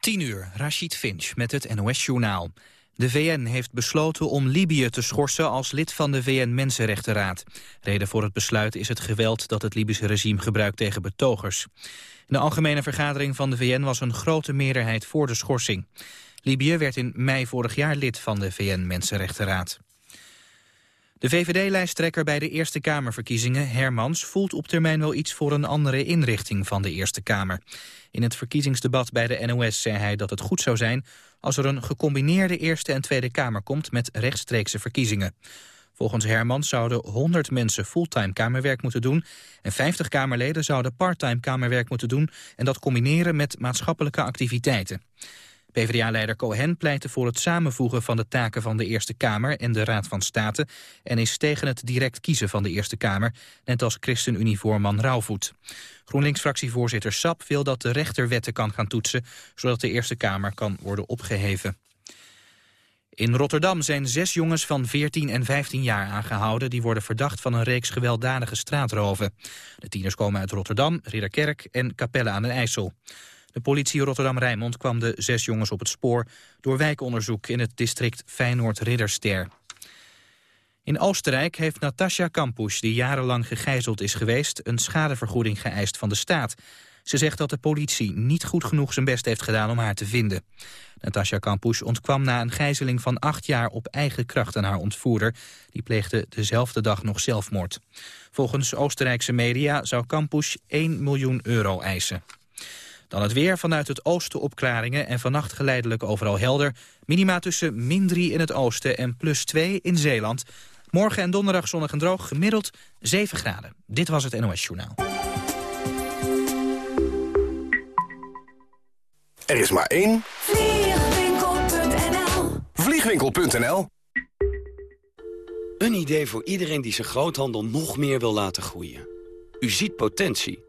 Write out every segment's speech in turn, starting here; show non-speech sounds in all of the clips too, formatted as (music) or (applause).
10 uur, Rashid Finch met het NOS-journaal. De VN heeft besloten om Libië te schorsen als lid van de VN-Mensenrechtenraad. Reden voor het besluit is het geweld dat het Libische regime gebruikt tegen betogers. In de algemene vergadering van de VN was een grote meerderheid voor de schorsing. Libië werd in mei vorig jaar lid van de VN-Mensenrechtenraad. De VVD-lijsttrekker bij de Eerste Kamerverkiezingen, Hermans, voelt op termijn wel iets voor een andere inrichting van de Eerste Kamer. In het verkiezingsdebat bij de NOS zei hij dat het goed zou zijn als er een gecombineerde Eerste en Tweede Kamer komt met rechtstreekse verkiezingen. Volgens Hermans zouden 100 mensen fulltime kamerwerk moeten doen... en 50 Kamerleden zouden parttime kamerwerk moeten doen... en dat combineren met maatschappelijke activiteiten. PvdA-leider Cohen pleitte voor het samenvoegen van de taken van de Eerste Kamer en de Raad van State en is tegen het direct kiezen van de Eerste Kamer, net als ChristenUnie-voorman Rauwvoet. GroenLinks-fractievoorzitter Sap wil dat de rechter wetten kan gaan toetsen, zodat de Eerste Kamer kan worden opgeheven. In Rotterdam zijn zes jongens van 14 en 15 jaar aangehouden... die worden verdacht van een reeks gewelddadige straatroven. De tieners komen uit Rotterdam, Ridderkerk en Capelle aan den IJssel. De politie Rotterdam-Rijnmond kwam de zes jongens op het spoor... door wijkonderzoek in het district Feyenoord-Ridderster. In Oostenrijk heeft Natasja Kampusch, die jarenlang gegijzeld is geweest... een schadevergoeding geëist van de staat. Ze zegt dat de politie niet goed genoeg zijn best heeft gedaan om haar te vinden. Natasja Kampusch ontkwam na een gijzeling van acht jaar op eigen kracht aan haar ontvoerder. Die pleegde dezelfde dag nog zelfmoord. Volgens Oostenrijkse media zou Kampusch 1 miljoen euro eisen. Dan het weer vanuit het oosten opklaringen en vannacht geleidelijk overal helder. Minima tussen min 3 in het oosten en plus 2 in Zeeland. Morgen en donderdag zonnig en droog, gemiddeld 7 graden. Dit was het NOS Journaal. Er is maar één. Vliegwinkel.nl Vliegwinkel.nl Een idee voor iedereen die zijn groothandel nog meer wil laten groeien. U ziet potentie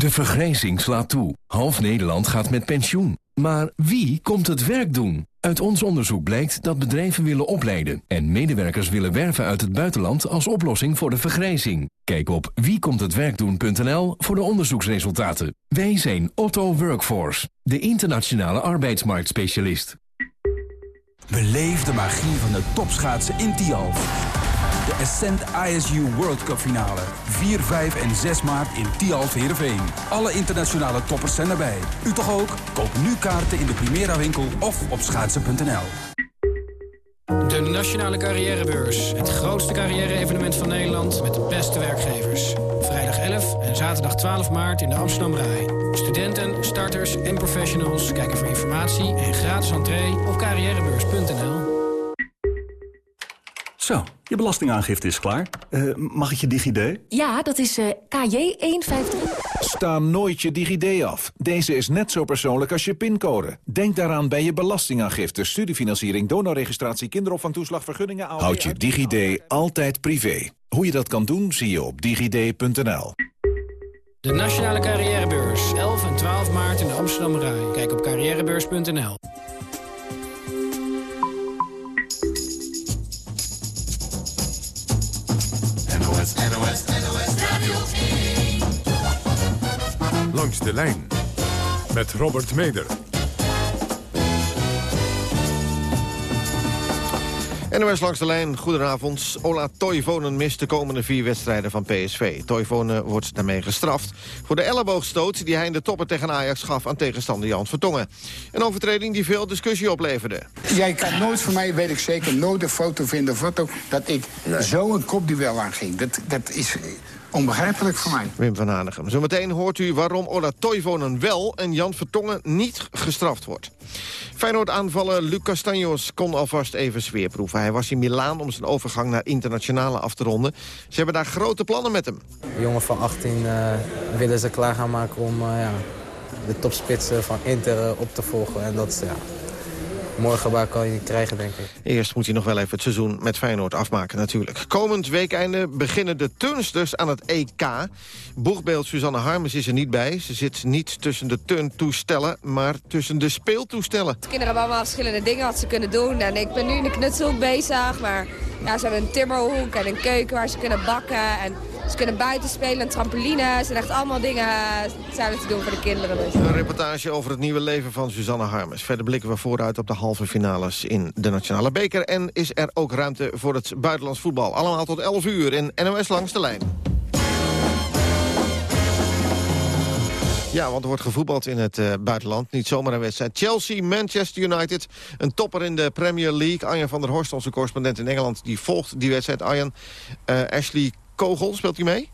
De vergrijzing slaat toe. Half Nederland gaat met pensioen. Maar wie komt het werk doen? Uit ons onderzoek blijkt dat bedrijven willen opleiden... en medewerkers willen werven uit het buitenland als oplossing voor de vergrijzing. Kijk op wiekomthetwerkdoen.nl voor de onderzoeksresultaten. Wij zijn Otto Workforce, de internationale arbeidsmarktspecialist. Beleef de magie van de topschaatsen in Tialf. De Ascent ISU World Cup finale. 4, 5 en 6 maart in Tialf Heerenveen. Alle internationale toppers zijn erbij. U toch ook? Koop nu kaarten in de Primera winkel of op schaatsen.nl. De Nationale Carrièrebeurs. Het grootste carrière-evenement van Nederland met de beste werkgevers. Vrijdag 11 en zaterdag 12 maart in de Amsterdam Rai. Studenten, starters en professionals kijken voor informatie en gratis entree op carrièrebeurs.nl. Zo, je belastingaangifte is klaar. Eh, mag ik je DigiD? Ja, dat is eh, KJ153. Sta nooit je DigiD af. Deze is net zo persoonlijk als je pincode. Denk daaraan bij je belastingaangifte, studiefinanciering, donorregistratie, kinderopvangtoeslag, vergunningen... Houd je DigiD altijd privé. Hoe je dat kan doen, zie je op digid.nl. De Nationale Carrièrebeurs. 11 en 12 maart in de Amsterdam Rai. Kijk op carrièrebeurs.nl. Langs de lijn met Robert Meder. NOS langs de lijn, goedenavond. Ola Toivonen mist de komende vier wedstrijden van PSV. Toivonen wordt daarmee gestraft voor de elleboogstoot... die hij in de toppen tegen Ajax gaf aan tegenstander Jan Vertongen. Een overtreding die veel discussie opleverde. Jij kan nooit voor mij, weet ik zeker, nooit een foto vinden... foto dat ik zo een kopduel aanging. Dat, dat is onbegrijpelijk voor mij. Wim van Hanegem. Zometeen hoort u waarom Ola Toivonen wel en Jan Vertongen niet gestraft wordt. Feyenoord-aanvaller Luc Castanjos kon alvast even sfeerproeven. Hij was in Milaan om zijn overgang naar internationale af te ronden. Ze hebben daar grote plannen met hem. Een jongen van 18 uh, willen ze klaar gaan maken om uh, ja, de topspitsen van Inter op te volgen. En dat is ja, morgen waar kan je krijgen, denk ik. Eerst moet hij nog wel even het seizoen met Feyenoord afmaken natuurlijk. Komend weekeinde beginnen de turnsters aan het EK. Boegbeeld Suzanne Harmes is er niet bij. Ze zit niet tussen de turntoestellen, maar tussen de speeltoestellen. De kinderen hebben allemaal verschillende dingen wat ze kunnen doen. En ik ben nu in de knutselhoek bezig, maar ja, ze hebben een timmerhoek en een keuken waar ze kunnen bakken. En ze kunnen buiten spelen, trampoline. Ze echt allemaal dingen zijn te doen voor de kinderen. Dus. Een reportage over het nieuwe leven van Suzanne Harmes. Verder blikken we vooruit op de halve finales in de Nationale Beker. En is er ook ruimte voor het buitenlands voetbal. Allemaal tot 11 uur in NOS Langs de Lijn. Ja, want er wordt gevoetbald in het uh, buitenland. Niet zomaar een wedstrijd. Chelsea, Manchester United. Een topper in de Premier League. Arjan van der Horst, onze correspondent in Engeland... die volgt die wedstrijd. Arjan, uh, Ashley Kogel, speelt hij mee?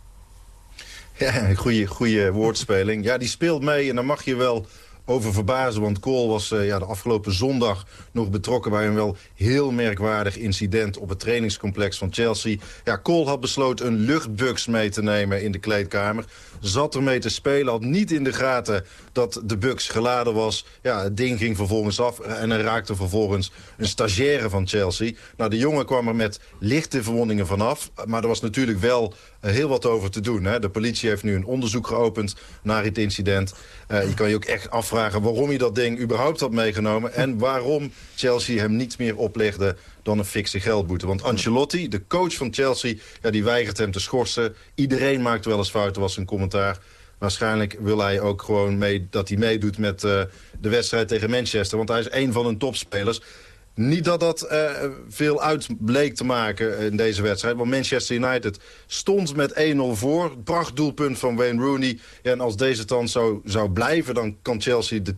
Ja, goede, woordspeling. Ja, die speelt mee en dan mag je wel over verbazen. Want Kool was uh, ja, de afgelopen zondag nog betrokken bij een wel heel merkwaardig incident op het trainingscomplex van Chelsea. Ja, Kool had besloten een luchtbugs mee te nemen in de kleedkamer. Zat ermee te spelen, had niet in de gaten dat de bugs geladen was. Ja, het ding ging vervolgens af en er raakte vervolgens een stagiaire van Chelsea. Nou, de jongen kwam er met lichte verwondingen vanaf. Maar er was natuurlijk wel heel wat over te doen. Hè. De politie heeft nu een onderzoek geopend naar het incident. Uh, je kan je ook echt afvragen waarom hij dat ding überhaupt had meegenomen... en waarom Chelsea hem niets meer oplegde dan een fikse geldboete. Want Ancelotti, de coach van Chelsea, ja, die weigert hem te schorsen. Iedereen maakt wel eens fouten, was zijn commentaar. Waarschijnlijk wil hij ook gewoon mee, dat hij meedoet met uh, de wedstrijd tegen Manchester. Want hij is een van hun topspelers. Niet dat dat uh, veel uit bleek te maken in deze wedstrijd. Want Manchester United stond met 1-0 voor. Prachtdoelpunt van Wayne Rooney. Ja, en als deze stand zo zou blijven... dan kan Chelsea de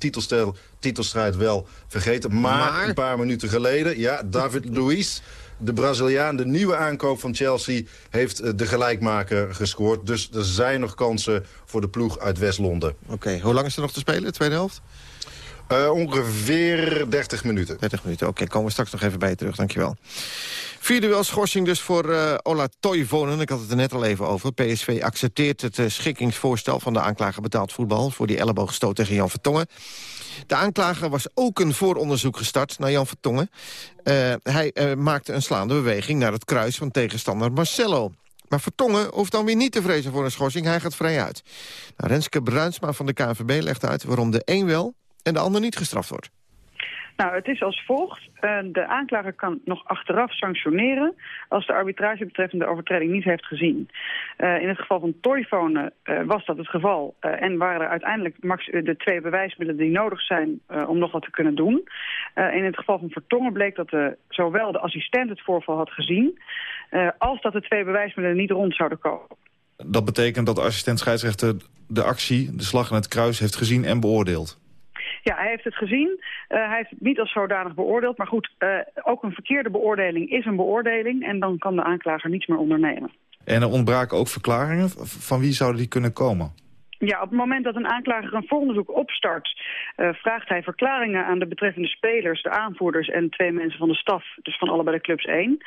titelstrijd wel vergeten. Maar, maar, een paar minuten geleden... ja, David (laughs) Luiz, de Braziliaan, de nieuwe aankoop van Chelsea... heeft de gelijkmaker gescoord. Dus er zijn nog kansen voor de ploeg uit West-Londen. Oké, okay, hoe lang is er nog te spelen, de tweede helft? Uh, ongeveer 30 minuten. 30 minuten, oké. Komen we straks nog even bij je terug, dankjewel. Vierde wel schorsing dus voor uh, Ola Toivonen. Ik had het er net al even over. PSV accepteert het uh, schikkingsvoorstel van de aanklager betaald voetbal... voor die elleboogstoot tegen Jan Vertongen. De aanklager was ook een vooronderzoek gestart naar Jan Vertongen. Hij maakte een slaande beweging naar het kruis van tegenstander Marcelo. Maar Vertongen hoeft dan weer niet te vrezen voor een schorsing. Hij gaat vrij uit. Nou, Renske Bruinsma van de KNVB legt uit waarom de een wel en de ander niet gestraft wordt? Nou, het is als volgt. Uh, de aanklager kan nog achteraf sanctioneren als de arbitrage betreffende overtreding niet heeft gezien. Uh, in het geval van Toyfonen uh, was dat het geval en waren er uiteindelijk max de twee bewijsmiddelen die nodig zijn om nog wat te kunnen doen. in het geval van Vertongen bleek dat de, zowel de assistent het voorval had gezien als dat de twee bewijsmiddelen niet rond zouden komen. Dat betekent dat de assistent scheidsrechter de actie, de slag in het kruis, heeft gezien en beoordeeld? Ja, hij heeft het gezien. Uh, hij heeft het niet als zodanig beoordeeld. Maar goed, uh, ook een verkeerde beoordeling is een beoordeling. En dan kan de aanklager niets meer ondernemen. En er ontbraken ook verklaringen. Van wie zouden die kunnen komen? Ja, op het moment dat een aanklager een vooronderzoek opstart... Uh, vraagt hij verklaringen aan de betreffende spelers, de aanvoerders... en twee mensen van de staf, dus van allebei de clubs één.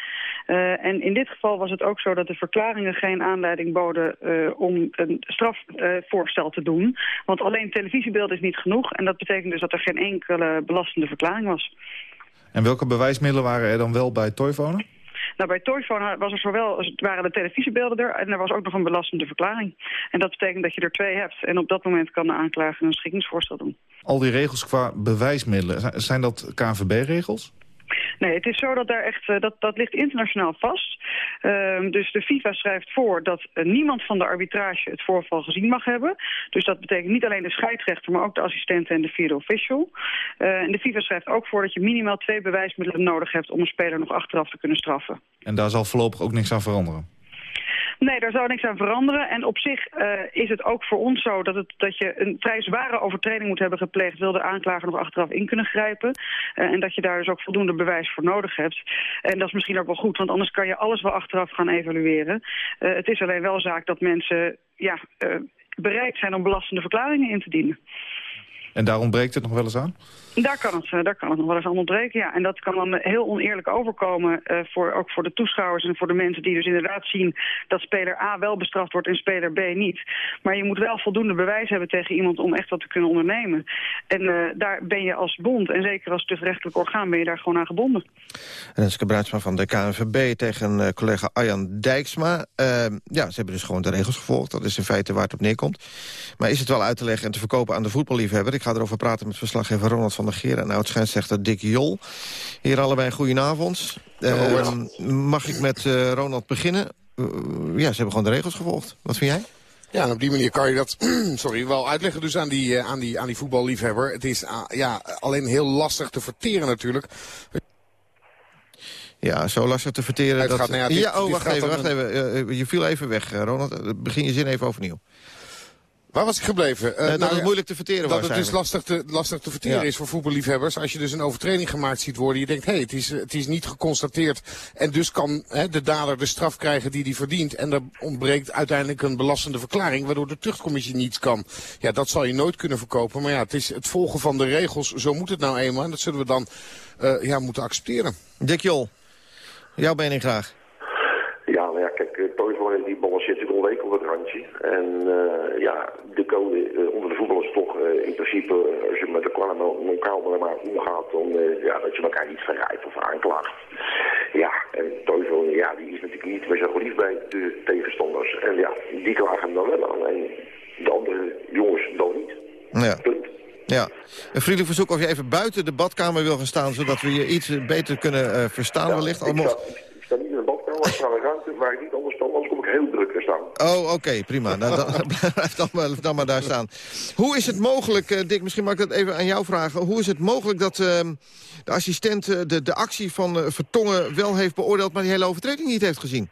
Uh, en in dit geval was het ook zo dat de verklaringen geen aanleiding boden... Uh, om een strafvoorstel te doen. Want alleen televisiebeeld is niet genoeg. En dat betekent dus dat er geen enkele belastende verklaring was. En welke bewijsmiddelen waren er dan wel bij Toyfonen? Nou, bij Toyphone was er zowel, waren de televisiebeelden er... en er was ook nog een belastende verklaring. En dat betekent dat je er twee hebt. En op dat moment kan de aanklager een schikkingsvoorstel doen. Al die regels qua bewijsmiddelen, zijn dat KNVB-regels? Nee, het is zo dat daar echt, uh, dat, dat ligt internationaal vast. Uh, dus de FIFA schrijft voor dat uh, niemand van de arbitrage het voorval gezien mag hebben. Dus dat betekent niet alleen de scheidsrechter, maar ook de assistenten en de vierde official. Uh, en de FIFA schrijft ook voor dat je minimaal twee bewijsmiddelen nodig hebt om een speler nog achteraf te kunnen straffen. En daar zal voorlopig ook niks aan veranderen? Nee, daar zou niks aan veranderen. En op zich uh, is het ook voor ons zo dat, het, dat je een vrij zware overtreding moet hebben gepleegd... wil de aanklager nog achteraf in kunnen grijpen. Uh, en dat je daar dus ook voldoende bewijs voor nodig hebt. En dat is misschien ook wel goed, want anders kan je alles wel achteraf gaan evalueren. Uh, het is alleen wel zaak dat mensen ja, bereid zijn om belastende verklaringen in te dienen. En daar ontbreekt het nog wel eens aan? Daar kan, het, eh, daar kan het nog wel eens aan ontbreken, ja. En dat kan dan heel oneerlijk overkomen, uh, voor, ook voor de toeschouwers en voor de mensen die dus inderdaad zien dat speler A wel bestraft wordt en speler B niet. Maar je moet wel voldoende bewijs hebben tegen iemand om echt wat te kunnen ondernemen. En uh, daar ben je als bond, en zeker als tuchtrechtelijk orgaan, ben je daar gewoon aan gebonden. En Renske Bruidsma van de KNVB tegen collega Arjan Dijksma. Ehm, ja, ze hebben dus gewoon de regels gevolgd. Dat is in feite waar het op neerkomt. Maar is het wel uit te leggen en te verkopen aan de voetballiefhebber? Ik ga erover praten met verslaggever Ronald van der Geer... en oud-scheidsrechter Dick Jol. Hier allebei goedenavond. Uh, mag ik met uh, Ronald beginnen? Uh, ja, ze hebben gewoon de regels gevolgd. Wat vind jij? Ja, en op die manier kan je dat (clears throat) sorry, wel uitleggen dus aan die, aan die, aan die voetballiefhebber. Het is ja, alleen heel lastig te verteren natuurlijk. Ja, zo lastig te verteren. Het dat... gaat, nou ja, dit, ja, oh, wacht even, wacht even. je viel even weg, Ronald. Begin je zin even overnieuw. Waar was ik gebleven? Uh, dat nou, het moeilijk te verteren Dat het dus lastig te, lastig te verteren ja. is voor voetballiefhebbers. Als je dus een overtreding gemaakt ziet worden. Je denkt, hé, hey, het, is, het is niet geconstateerd. En dus kan hè, de dader de straf krijgen die hij verdient. En er ontbreekt uiteindelijk een belastende verklaring. Waardoor de tuchtcommissie niets kan. Ja, dat zal je nooit kunnen verkopen. Maar ja, het is het volgen van de regels. Zo moet het nou eenmaal. En dat zullen we dan uh, ja, moeten accepteren. Dick Jol, jouw mening graag. Ja, nou ja, kijk, Toivonen die bal zit al week op het randje. En uh, ja, de code uh, onder de voetballers is toch uh, in principe, als je met elkaar met elkaar omgaat, dan ja, dat je elkaar niet verrijdt of aanklaagt. Ja, en Toivonen, ja, die is natuurlijk niet meer zo geliefd bij de tegenstanders. En ja, die klagen hem dan wel aan. En de andere jongens dan niet. Ja. Punt. Ja, een vriendelijk verzoek of je even buiten de badkamer wil gaan staan... zodat we je iets beter kunnen uh, verstaan ja, wellicht. Ik, sta, de badkamer, maar waar ik niet anders kan. Anders kom ik heel druk te staan. Oh, oké, okay, prima. Nou, dan, (laughs) (laughs) blijf dan maar, dan maar daar staan. Hoe is het mogelijk, uh, Dick, misschien mag ik dat even aan jou vragen... hoe is het mogelijk dat uh, de assistent uh, de, de actie van Vertongen wel heeft beoordeeld... maar die hele overtreding niet heeft gezien?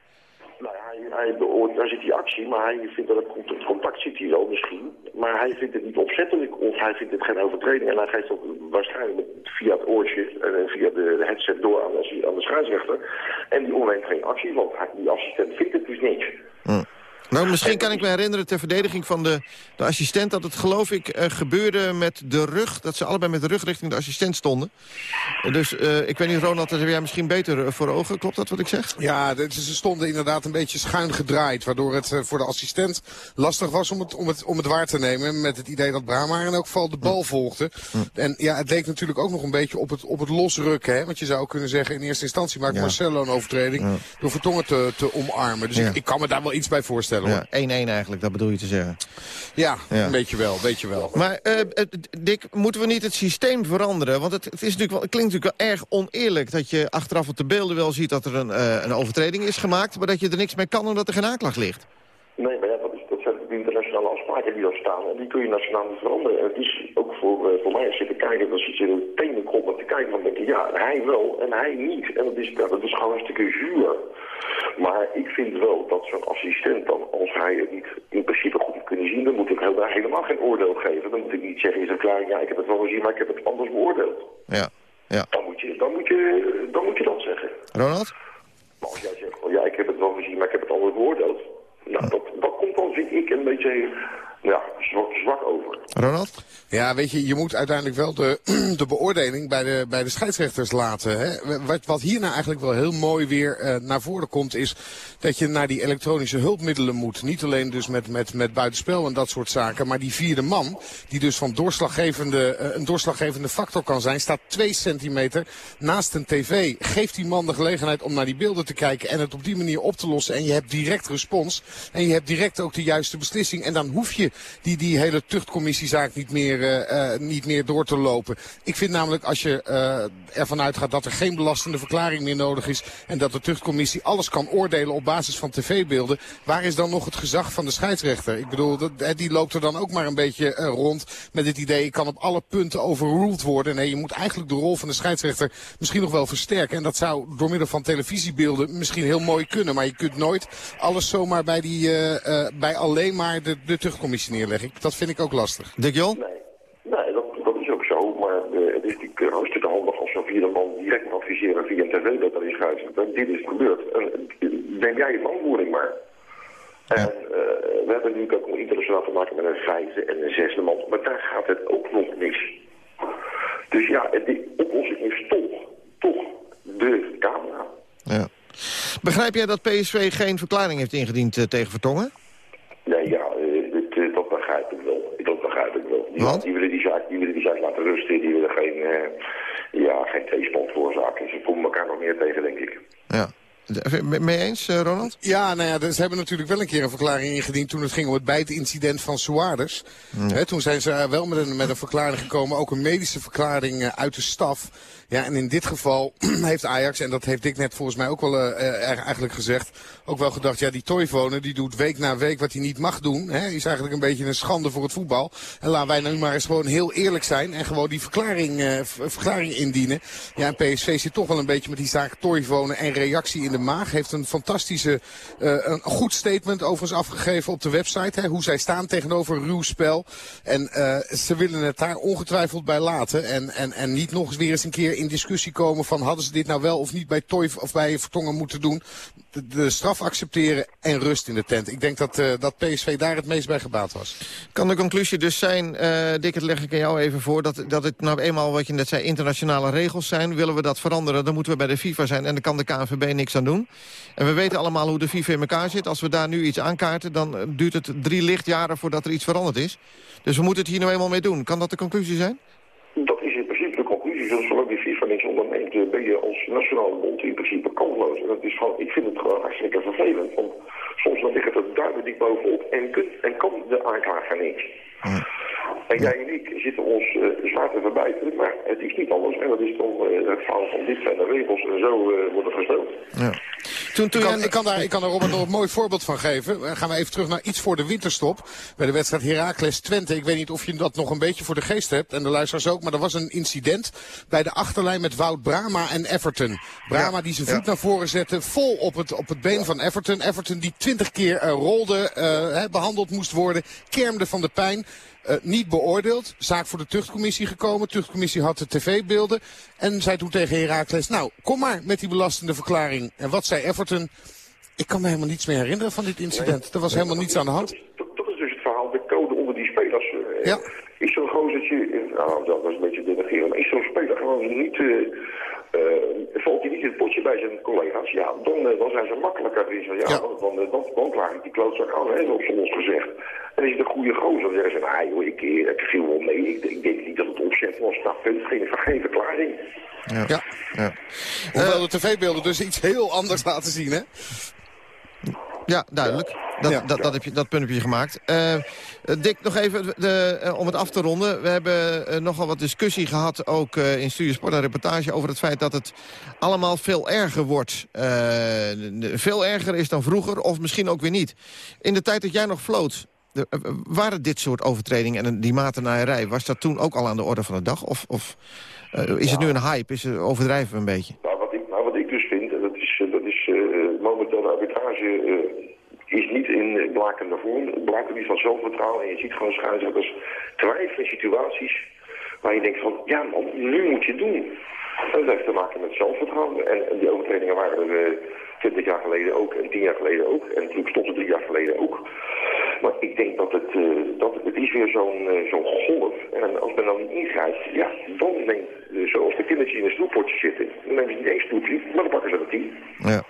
Nou ja, hij, hij beoordeelt, daar zit die actie, maar hij vindt dat het, zit hij wel misschien... Maar hij vindt het niet opzettelijk of hij vindt het geen overtreding. En hij geeft dat waarschijnlijk via het oortje en via de, headset door aan de, aan. En die onderneemt geen actie, want die assistent vindt het dus niks. Hm. Nou, misschien kan ik me herinneren ter verdediging van de, de assistent... dat het, geloof ik, uh, gebeurde met de rug. Dat ze allebei met de rug richting de assistent stonden. Uh, dus uh, ik weet niet, Ronald, dat heb jij misschien beter voor ogen. Klopt dat wat ik zeg? Ja, ze stonden inderdaad een beetje schuin gedraaid. Waardoor het voor de assistent lastig was om het, om, het, om het waar te nemen. Met het idee dat Brahma in elk geval de bal volgde. En ja, het leek natuurlijk ook nog een beetje op het, op het losrukken. Hè? Want je zou kunnen zeggen, in eerste instantie maakt ja. Marcelo een overtreding... Ja. door Vertongen te, te omarmen. Dus ik, ik kan me daar wel iets bij voorstellen. Ja, 1-1 eigenlijk, dat bedoel je te zeggen. Ja, ja. een beetje wel, weet je wel. Maar uh, Dick, moeten we niet het systeem veranderen? Want het, het, is natuurlijk wel, het klinkt natuurlijk wel erg oneerlijk... dat je achteraf op de beelden wel ziet dat er een, uh, een overtreding is gemaakt... maar dat je er niks mee kan omdat er geen aanklacht ligt. Nee, maar ja, dat, is, dat zijn de internationale afspraken die daar staan. En die kun je nationaal niet veranderen. En het is ook voor, uh, voor mij als je te kijken, dan zit je de tenen krommen te kijken van denk je, ja, hij wel en hij niet. En dat is, ja, dat is gewoon een stukje zuur. Maar ik vind wel dat zo'n assistent dan, als hij het niet in principe goed kunnen zien, dan moet ik daar helemaal geen oordeel geven. Dan moet ik niet zeggen in zijn verklaring, ja, ik heb het wel gezien, maar ik heb het anders beoordeeld. Ja, ja. Dan moet je, dan moet je, dan moet je dat zeggen. Ronald? Maar als jij zegt, oh, ja, ik heb het wel gezien, maar ik heb het anders beoordeeld. Nou, dat, dat komt dan, vind ik, een beetje ja, zwak, zwak over. Ronald? Ja, weet je, je moet uiteindelijk wel de, (clears throat) de beoordeling bij de, bij de scheidsrechters laten. Hè? Wat, wat hier nou eigenlijk wel heel mooi weer uh, naar voren komt... is dat je naar die elektronische hulpmiddelen moet. Niet alleen dus met, met, met buitenspel en dat soort zaken... maar die vierde man, die dus van doorslaggevende, uh, een doorslaggevende factor kan zijn... staat twee centimeter naast een tv. Geeft die man de gelegenheid om naar die beelden te kijken... en het op die manier op te lossen. En je hebt direct respons. En je hebt direct ook de juiste beslissing. En dan hoef je die, die hele tuchtcommissiezaak niet meer, uh, niet meer door te lopen. Ik vind namelijk als je uh, ervan uitgaat dat er geen belastende verklaring meer nodig is... en dat de tuchtcommissie alles kan oordelen op basis van tv-beelden... waar is dan nog het gezag van de scheidsrechter? Ik bedoel, die loopt er dan ook maar een beetje rond met het idee... ik kan op alle punten overruled worden. Nee, je moet eigenlijk de rol van de scheidsrechter misschien nog wel versterken. En dat zou door middel van televisiebeelden misschien heel mooi kunnen. Maar je kunt nooit alles zomaar bij, die, bij alleen maar de, de tuchtcommissie neerleggen. Dat vind ik ook lastig. Dick Jol? Nee, nee dat, dat is ook zo. Maar uh, het is natuurlijk hartstikke handig als zo'n vierde man direct kan adviseren via een tv dat er is gehuisd. Dit is gebeurd. En, neem jij je verantwoording maar. En uh, we hebben nu ook internationaal te maken met een vijfde en een zesde man. Maar daar gaat het ook nog mis. Dus ja, de oplossing is toch, toch de camera. Ja. Begrijp jij dat PSV geen verklaring heeft ingediend uh, tegen Vertongen? Nee, ja, Die, Want? die, willen die, zaak, die willen die zaak laten rusten. Die willen geen, ja, geen veroorzaken. Ze komen elkaar nog meer tegen, denk ik. Ja. Mee eens, Ronald? Ja, nou ja, ze hebben natuurlijk wel een keer een verklaring ingediend... toen het ging om het bijtincident van Suarez. Toen zijn ze wel met een, met een verklaring gekomen. Ook een medische verklaring uit de staf. Ja, en in dit geval (clears throat) heeft Ajax, en dat heeft Dick net volgens mij ook wel uh, eigenlijk gezegd... ook wel gedacht, ja, die Toivonen die doet week na week wat hij niet mag doen. Hè, is eigenlijk een beetje een schande voor het voetbal. En laten wij nu maar eens gewoon heel eerlijk zijn... en gewoon die verklaring, uh, verklaring indienen. Ja, en PSV zit toch wel een beetje met die zaak Toivonen en reactie in de maag. Heeft een fantastische, een goed statement overigens afgegeven op de website. Hè, hoe zij staan tegenover ruw spel. En ze willen het daar ongetwijfeld bij laten. En, en, en niet nog eens weer eens een keer in discussie komen van hadden ze dit nou wel of niet bij Toy of bij Vertongen moeten doen. De, straf accepteren en rust in de tent. Ik denk dat, uh, dat PSV daar het meest bij gebaat was. Kan de conclusie dus zijn, Dick, het leg ik aan jou even voor... dat, dat het nou eenmaal, wat je net zei, internationale regels zijn. Willen we dat veranderen, dan moeten we bij de FIFA zijn... en dan kan de KNVB niks aan doen. En we weten allemaal hoe de FIFA in elkaar zit. Als we daar nu iets aankaarten, dan duurt het drie lichtjaren... voordat er iets veranderd is. Dus we moeten het hier nou eenmaal mee doen. Kan dat de conclusie zijn? Dat is in principe de conclusie. Zolang die FIFA niks onderneemt, ben je als nationale bond in principe kansloos. En dat is gewoon, ik vind het gewoon hartstikke vervelend. Want soms dan ligt het er duidelijk bovenop en, kunt, en kan de aanklager niks. En jij en ik zitten ons uh, zwaar te verbijten, maar het is niet anders. En dat is dan uh, het fout van dit zijn de regels en zo uh, worden gespeeld. Ja. Toen, toen ik, kan, ik, kan daar, ik kan daar Robert nog een mooi voorbeeld van geven. Dan gaan we even terug naar iets voor de winterstop. Bij de wedstrijd Heracles Twente. Ik weet niet of je dat nog een beetje voor de geest hebt. En de luisteraars ook. Maar er was een incident bij de achterlijn met Wout Brama en Everton. Brama ja, die zijn voet ja. naar voren zette. Vol op het, op het been van Everton. Everton die twintig keer rolde. He, behandeld moest worden. Kermde van de pijn. Uh, niet beoordeeld. Zaak voor de tuchtcommissie gekomen. De tuchtcommissie had de tv-beelden. En zei toen tegen Heracles, nou, kom maar met die belastende verklaring. En wat zei Everton? Ik kan me helemaal niets meer herinneren van dit incident. Nee, er was nee, helemaal niets aan de hand. Dat, dat, is dus het verhaal. De code onder die spelers. Uh, ja. Is zo'n gozertje, nou, dat was een beetje denegeren, maar is zo'n speler gewoon niet... Uh, valt hij niet in het potje bij zijn collega's, ja, dan, uh, dan zijn ze makkelijker. Ja, ja. Dan, dan, dan, dan klaar ik die klootzak aan, hè, op soms gezegd. En is het een goede gozer, dan zeggen ze, nou joh, ik, ik viel wel mee. Ik, ik denk niet dat het opzet was. Nou, punt, geen, geen verklaring. Ja. ja. ja. Hoewel de tv-beelden dus iets heel anders laten zien, hè? Ja, duidelijk. Dat, ja. dat, dat, heb je, dat punt heb je gemaakt. Uh, Dick, nog even de, uh, om het af te ronden. We hebben uh, nogal wat discussie gehad, ook in Studio Sport en reportage... over het feit dat het allemaal veel erger wordt. veel erger is dan vroeger, of misschien ook weer niet. In de tijd dat jij nog floot, de, waren dit soort overtredingen en die matenaaierij... was dat toen ook al aan de orde van de dag? Of, of is het nu een hype? Is het, overdrijven we een beetje? Momenteel de arbitrage is niet in blakende vorm. Het niet van zelfvertrouwen. En je ziet gewoon scheidsrechters twijfelen situaties waar je denkt van, ja man, nu moet je het doen. En dat heeft te maken met zelfvertrouwen. En, die overtredingen waren er uh, 20 jaar geleden ook en 10 jaar geleden ook. En natuurlijk stond het drie jaar geleden ook. Maar ik denk dat het, uh, dat het is weer zo'n uh, zo'n golf. En als men dan niet ingrijpt, ja, dan uh, zoals de kindertjes in een snoeppotje zitten, dan nemen ze niet één snoepje, maar dan pakken ze er tien. Ja.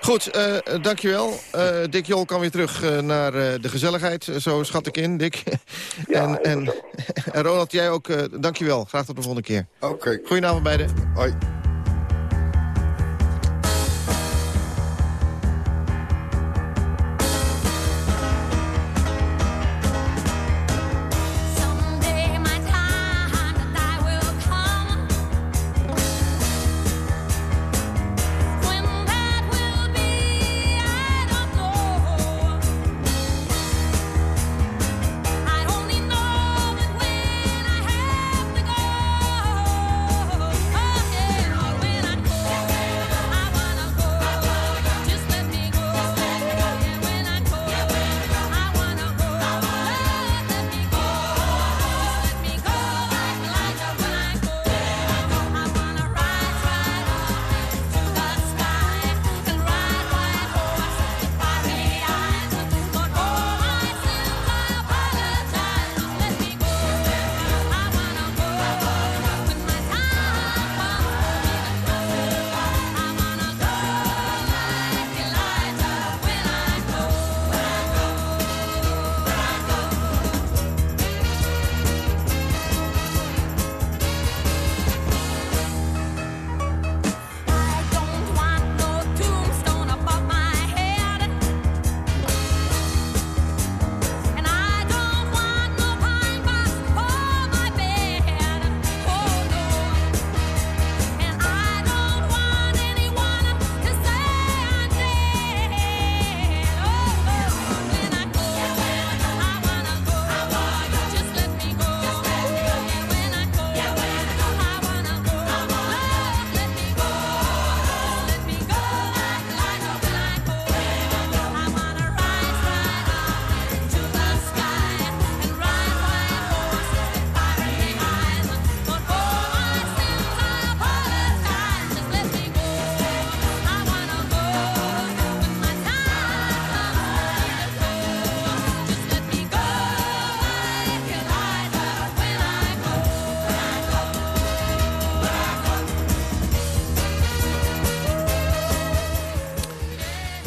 Goed, uh, dankjewel. Uh, Dick Jol kan weer terug uh, naar de gezelligheid. Zo schat ik in, Dick. Ja, en, en, en, (laughs) Ronald, jij ook, dankjewel. Graag tot de volgende keer. Oké. Okay. Goedenavond beiden. Hoi.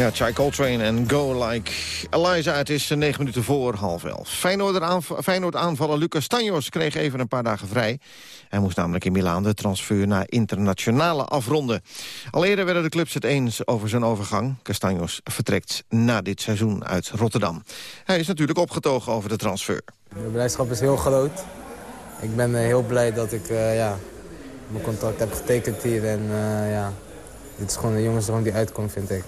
Ja, Chai Coltrane en Go Like Eliza. Het is negen minuten voor half elf. Feyenoord aanvaller Lucas Tanjos kreeg even een paar dagen vrij. Hij moest namelijk in Milaan de transfer naar internationale afronden. Al eerder werden de clubs het eens over zijn overgang. Castanjos vertrekt na dit seizoen uit Rotterdam. Hij is natuurlijk opgetogen over de transfer. De blijdschap is heel groot. Ik ben eh, heel blij dat ik uh, ja, mijn contract heb getekend hier. En ja, dit is gewoon een jongensdroom die uitkomt, vind ik.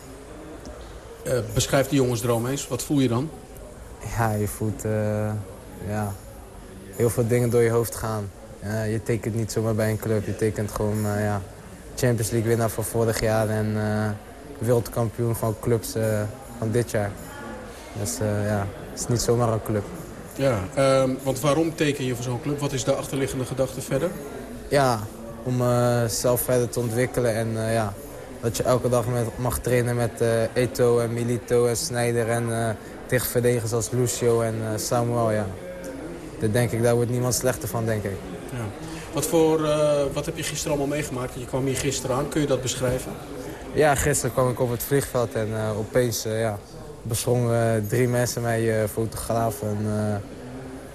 Uh, beschrijf de jongensdroom eens. Wat voel je dan? Ja, je voelt uh, ja, heel veel dingen door je hoofd gaan. Uh, je tekent niet zomaar bij een club. Je tekent gewoon ja, Champions League winnaar van vorig jaar en wereldkampioen van clubs van dit jaar. Dus ja, het is niet zomaar een club. Ja, ehm, want waarom teken je voor zo'n club? Wat is de achterliggende gedachte verder? Ja, om zelf verder te ontwikkelen en ja, dat je elke dag met, mag trainen met uh, Eto en Milito en Snijder en uh, tegen verdedigers als Lucio en uh, Samuel. Ja. Daar denk ik, daar wordt niemand slechter van, denk ik. Ja. Wat, voor, wat heb je gisteren allemaal meegemaakt? Je kwam hier gisteren aan. Kun je dat beschrijven? Ja, gisteren kwam ik op het vliegveld en opeens ja, besprongen drie mensen mij, fotograaf en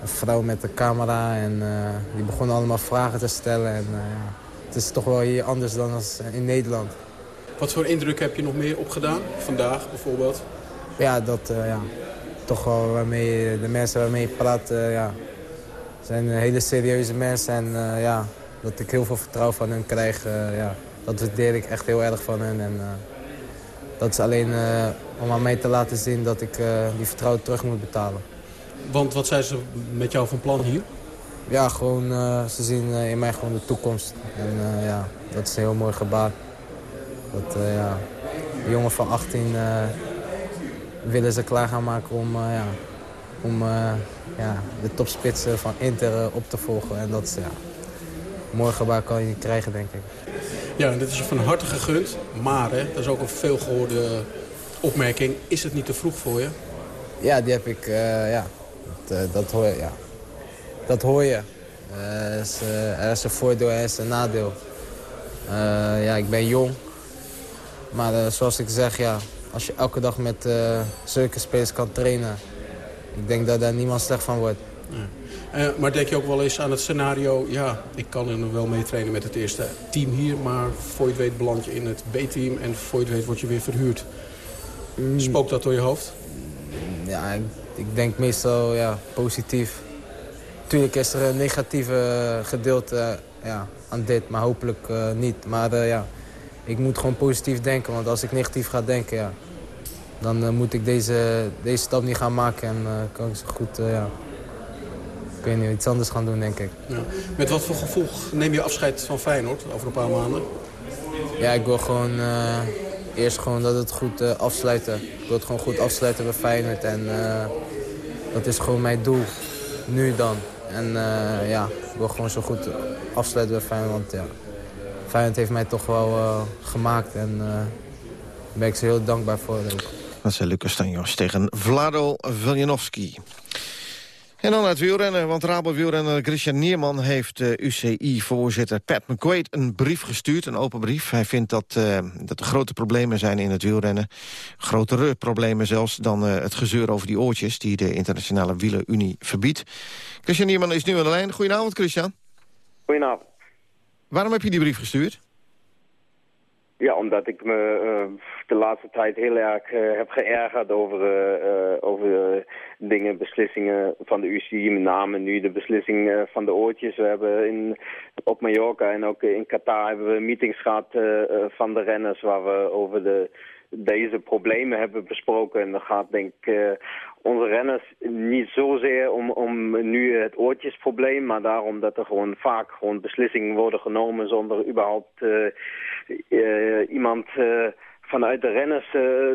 een vrouw met de camera. En die begonnen allemaal vragen te stellen. En, ja, het is toch wel hier anders dan als in Nederland. Wat voor indruk heb je nog meer opgedaan? Vandaag bijvoorbeeld? Ja, dat uh, ja, toch wel waarmee de mensen waarmee je praat... Uh, ja, zijn hele serieuze mensen. En uh, ja, dat ik heel veel vertrouwen van hen krijg... ja, dat waardeer ik echt heel erg van hen. En, dat is alleen om aan mij te laten zien dat ik die vertrouwen terug moet betalen. Want wat zijn ze met jou van plan hier? Ja, gewoon, ze zien in mij gewoon de toekomst. En ja, dat is een heel mooi gebaar. Dat, uh, ja, een jongen van 18 uh, willen ze klaar gaan maken om, uh, ja, om ja, de topspitsen van Inter op te volgen. En dat is ja, mooi gebaar kan je niet krijgen, denk ik. Ja, dit is van harte gegund. Maar, hè, dat is ook een veelgehoorde opmerking. Is het niet te vroeg voor je? Ja, die heb ik, ja. Dat, dat, hoor je, ja. Dat hoor je. er, is, er is een voordeel en er is een nadeel. ja, ik ben jong. Maar uh, zoals ik zeg, ja, als je elke dag met uh, zulke spelers kan trainen... ik denk dat daar niemand slecht van wordt. Ja. Uh, maar denk je ook wel eens aan het scenario... ja, ik kan er nog wel mee trainen met het eerste team hier... maar voor je het weet beland je in het B-team... en voor je het weet word je weer verhuurd. Mm. Spookt dat door je hoofd? Ja, ik, ik denk meestal ja, positief. Tuurlijk is er een negatieve gedeelte ja, aan dit, maar hopelijk niet. Maar ja ik moet gewoon positief denken. Want als ik negatief ga denken, ja, dan uh, moet ik deze, deze stap niet gaan maken. En uh, kan ik zo goed, uh, ja, ik weet niet, iets anders gaan doen, denk ik. Ja. Met wat voor gevoel neem je afscheid van Feyenoord over een paar maanden? Ja, ik wil gewoon eerst gewoon dat het goed afsluiten. Ik wil het gewoon goed afsluiten bij Feyenoord. En dat is gewoon mijn doel, nu dan. En ja, ik wil gewoon zo goed afsluiten bij Feyenoord. Want, ja, Feyenoord heeft mij toch wel uh, gemaakt en uh, daar ben ik ze heel dankbaar voor. Dat is Lucas Stanjos tegen Vlado Veljanovski. En dan het wielrennen, want Rabo-wielrenner Christian Nierman heeft uh, UCI-voorzitter Pat McQuaid een brief gestuurd, een open brief. Hij vindt dat, uh, dat er grote problemen zijn in het wielrennen. Grotere problemen zelfs dan uh, het gezeur over die oortjes die de Internationale Wielerunie verbiedt. Christian Nierman is nu aan de lijn. Goedenavond, Christian. Goedenavond. Waarom heb je die brief gestuurd? Ja, omdat ik me uh, de laatste tijd heel erg uh, heb geërgerd over, uh, over dingen, beslissingen van de UCI. Met name nu de beslissing van de oortjes. We hebben in, op Mallorca en ook in Qatar hebben we meetings gehad van de renners... waar we over de, deze problemen hebben besproken. En dat gaat denk ik onze renners niet zozeer om, om nu het oortjesprobleem, maar daarom dat er gewoon vaak gewoon beslissingen worden genomen zonder überhaupt uh, uh, iemand uh, vanuit de renners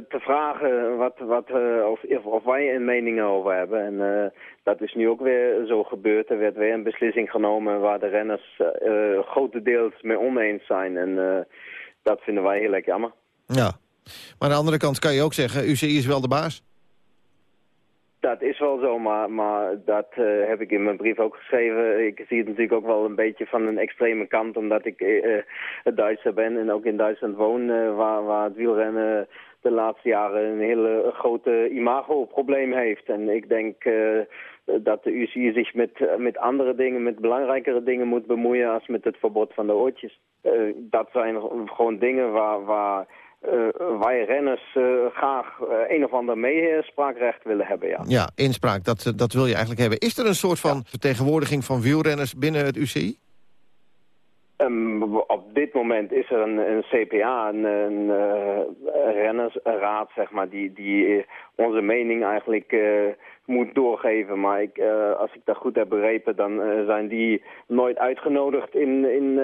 te vragen wat, wat, of, of wij een mening over hebben. En dat is nu ook weer zo gebeurd. Er werd weer een beslissing genomen waar de renners grotendeels mee oneens zijn. En dat vinden wij heel erg jammer. Ja, maar aan de andere kant kan je ook zeggen, UCI is wel de baas. Dat is wel zo, maar, maar dat uh, heb ik in mijn brief ook geschreven. Ik zie het natuurlijk ook wel een beetje van een extreme kant... omdat ik uh, Duitser ben en ook in Duitsland woon... Waar, waar het wielrennen de laatste jaren een hele grote imagoprobleem heeft. En ik denk dat de UCI zich met, met andere dingen, met belangrijkere dingen moet bemoeien als met het verbod van de oortjes. dat zijn gewoon dingen waar, waar uh, wij renners uh, graag uh, een of ander meespraakrecht willen hebben. Ja, ja inspraak, dat, dat wil je eigenlijk hebben. Is er een soort van vertegenwoordiging van wielrenners binnen het UCI? Um, op dit moment is er een, een CPA, een, een rennersraad, zeg maar, die, die onze mening eigenlijk moet doorgeven. Maar ik, als ik dat goed heb begrepen, dan zijn die nooit uitgenodigd in... in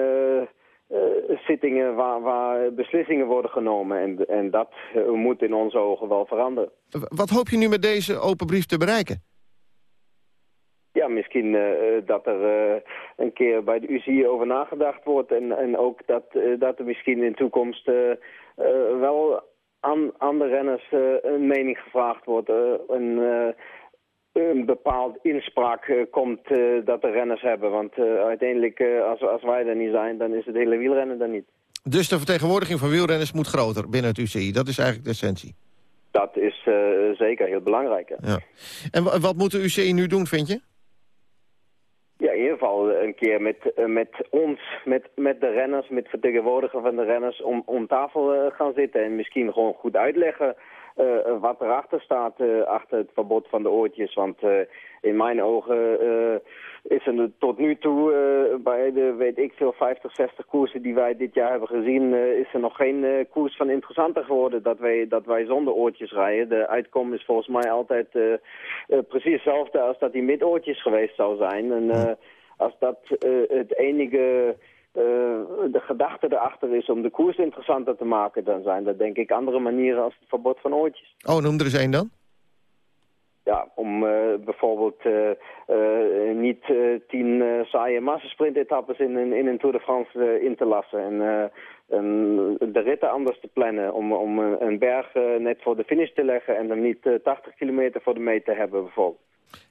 zittingen waar, waar, beslissingen worden genomen. En, en dat uh, moet in onze ogen wel veranderen. Wat hoop je nu met deze open brief te bereiken? Ja, misschien uh, dat er een keer bij de UCI over nagedacht wordt. En, en ook dat, dat er misschien in toekomst wel aan, aan de renners een mening gevraagd wordt. en een bepaald inspraak uh, komt uh, dat de renners hebben. Want uh, uiteindelijk, als, als wij er niet zijn, dan is het hele wielrennen er niet. Dus de vertegenwoordiging van wielrenners moet groter binnen het UCI. Dat is eigenlijk de essentie. Dat is zeker heel belangrijk. Ja. En wat moet de UCI nu doen, vind je? Ja, in ieder geval een keer met, met ons, met, met de renners, met vertegenwoordiger van de renners... om, om tafel gaan zitten en misschien gewoon goed uitleggen wat erachter staat, uh, achter het verbod van de oortjes. Want uh, in mijn ogen is er tot nu toe bij de, weet ik veel, 50, 60 koersen die wij dit jaar hebben gezien, is er nog geen koers van interessanter geworden dat wij, dat wij zonder oortjes rijden. De uitkom is volgens mij altijd precies hetzelfde als dat die met oortjes geweest zou zijn. En als dat het enige uh, de gedachte erachter is om de koers interessanter te maken... dan zijn dat denk ik andere manieren als het verbod van oortjes. Oh, noem er eens één dan? Ja, om uh, bijvoorbeeld uh, niet tien saaie massasprint-etappes in, in, in, een Tour de France in te lassen. En, de ritten anders te plannen. Om, om een berg net voor de finish te leggen en dan niet 80 kilometer voor de meet te hebben bijvoorbeeld.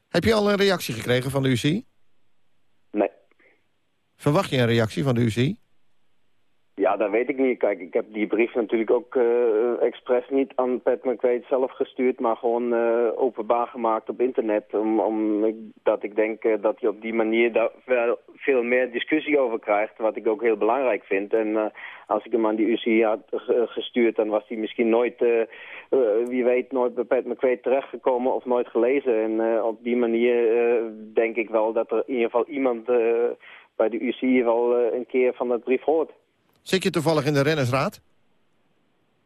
Heb je al een reactie gekregen van de UCI? Nee. Verwacht je een reactie van de UCI? Ja, dat weet ik niet. Kijk, ik heb die brief natuurlijk ook uh, expres niet aan Pat McQuaid zelf gestuurd, maar gewoon uh, openbaar gemaakt op internet. Om, om, dat ik denk uh, dat je op die manier daar wel veel meer discussie over krijgt, wat ik ook heel belangrijk vind. En als ik hem aan die UCI had gestuurd, dan was hij misschien nooit, wie weet, nooit bij Pat McQuaid terechtgekomen of nooit gelezen. En op die manier denk ik wel dat er in ieder geval iemand bij de UCI wel een keer van dat brief hoort. Zit je toevallig in de rennersraad?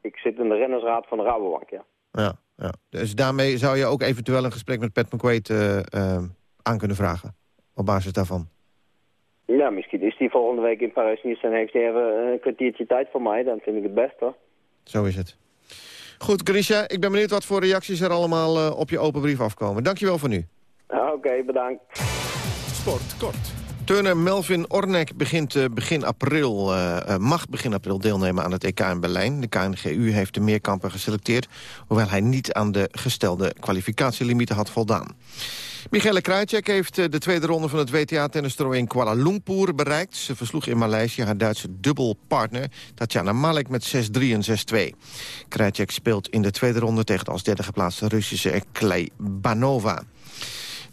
Ik zit in de rennersraad van de Rabobank, ja. Ja, ja. Dus daarmee zou je ook eventueel een gesprek met Pat McQuaid uh, uh, aan kunnen vragen? Op basis daarvan? Ja, misschien is hij volgende week in Parijs-Nice... en heeft hij even een kwartiertje tijd voor mij. Dan vind ik het best, hoor. Zo is het. Goed, Grisha, ik ben benieuwd wat voor reacties er allemaal uh, op je open brief afkomen. Dankjewel voor nu. Oké, okay, bedankt. Sport kort. Turner Melvin Ornek begint uh, begin april, uh, uh, mag begin april deelnemen aan het EK in Berlijn. De KNGU heeft de meerkamper geselecteerd... hoewel hij niet aan de gestelde kwalificatielimieten had voldaan. Michele Krajcek heeft de tweede ronde van het WTA-tennistoernooi in Kuala Lumpur bereikt. Ze versloeg in Maleisië haar Duitse dubbelpartner Tatjana Malek met 6-3 en 6-2. Krajcek speelt in de tweede ronde tegen de als derde geplaatste Russische Klei Banova.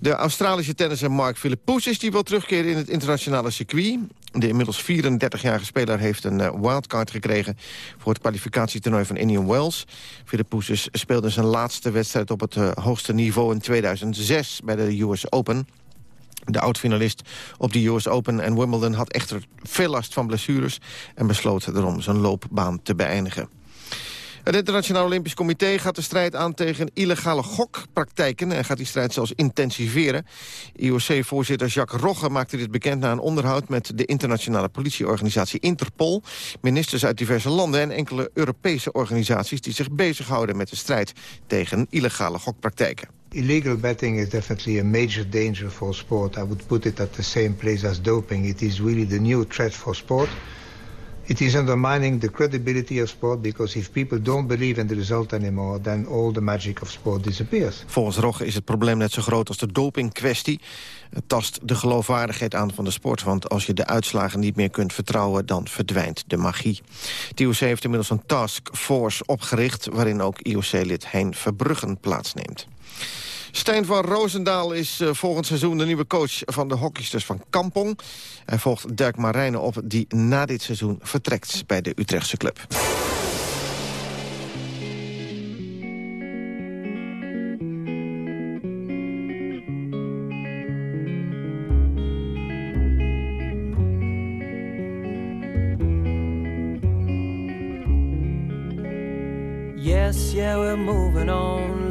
De Australische tennisser Mark Philippoussis is die wil terugkeren in het internationale circuit. De inmiddels 34-jarige speler heeft een eh, wildcard gekregen... voor het kwalificatietoernooi van Indian Wells. Philippoussis speelde zijn laatste wedstrijd op het eh, hoogste niveau in 2006 bij de US Open. De oud-finalist op de US Open en Wimbledon had echter veel last van blessures... en besloot erom zijn loopbaan te beëindigen. Het Internationaal Olympisch Comité gaat de strijd aan tegen illegale gokpraktijken... en gaat die strijd zelfs intensiveren. IOC-voorzitter Jacques Rogge maakte dit bekend na een onderhoud... met de internationale politieorganisatie Interpol... ministers uit diverse landen en enkele Europese organisaties... die zich bezighouden met de strijd tegen illegale gokpraktijken. Illegal betting is definitely a major danger for sport. I would put it at the same place as doping. It is really the new threat for sport. It is undermining the credibility of sport because if people don't believe in the result anymore, then all the magic of sport disappears. Volgens Rogge is het probleem net zo groot als de dopingkwestie. Het tast de geloofwaardigheid aan van de sport, want als je de uitslagen niet meer kunt vertrouwen, dan verdwijnt de magie. Het IOC heeft inmiddels een taskforce opgericht, waarin ook IOC-lid Hein Verbruggen plaatsneemt. Stijn van Roosendaal is uh, volgend seizoen de nieuwe coach van de hockeysters van Kampong. Hij volgt Dirk Marijnen op die na dit seizoen vertrekt bij de Utrechtse club. Yes, yeah, we're moving on,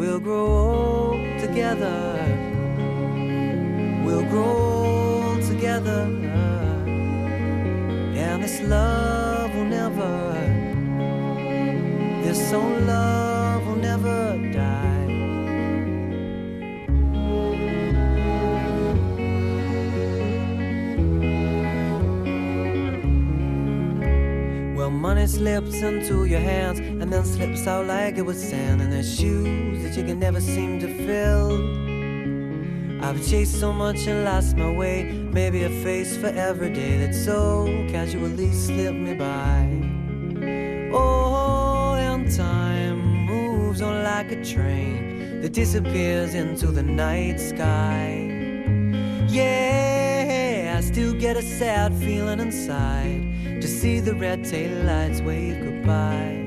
We'll grow old together. We'll grow old together. And this love will never, this old love will never die. Well, money slips into your hands and then slips out like it was sand. And there's shoes that you can never seem to fill. I've chased so much and lost my way. Maybe a face for every day that so casually slipped me by. Oh, and time moves on like a train that disappears into the night sky. Yeah, I still get a sad feeling inside to see the red tail lights wave goodbye.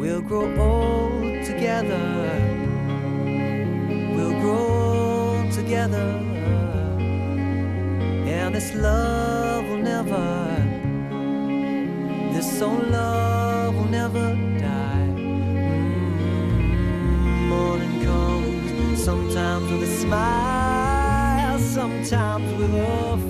We'll grow old together. We'll grow old together. And this love will never, this old love will never die. Mm, morning comes sometimes with a smile, sometimes with a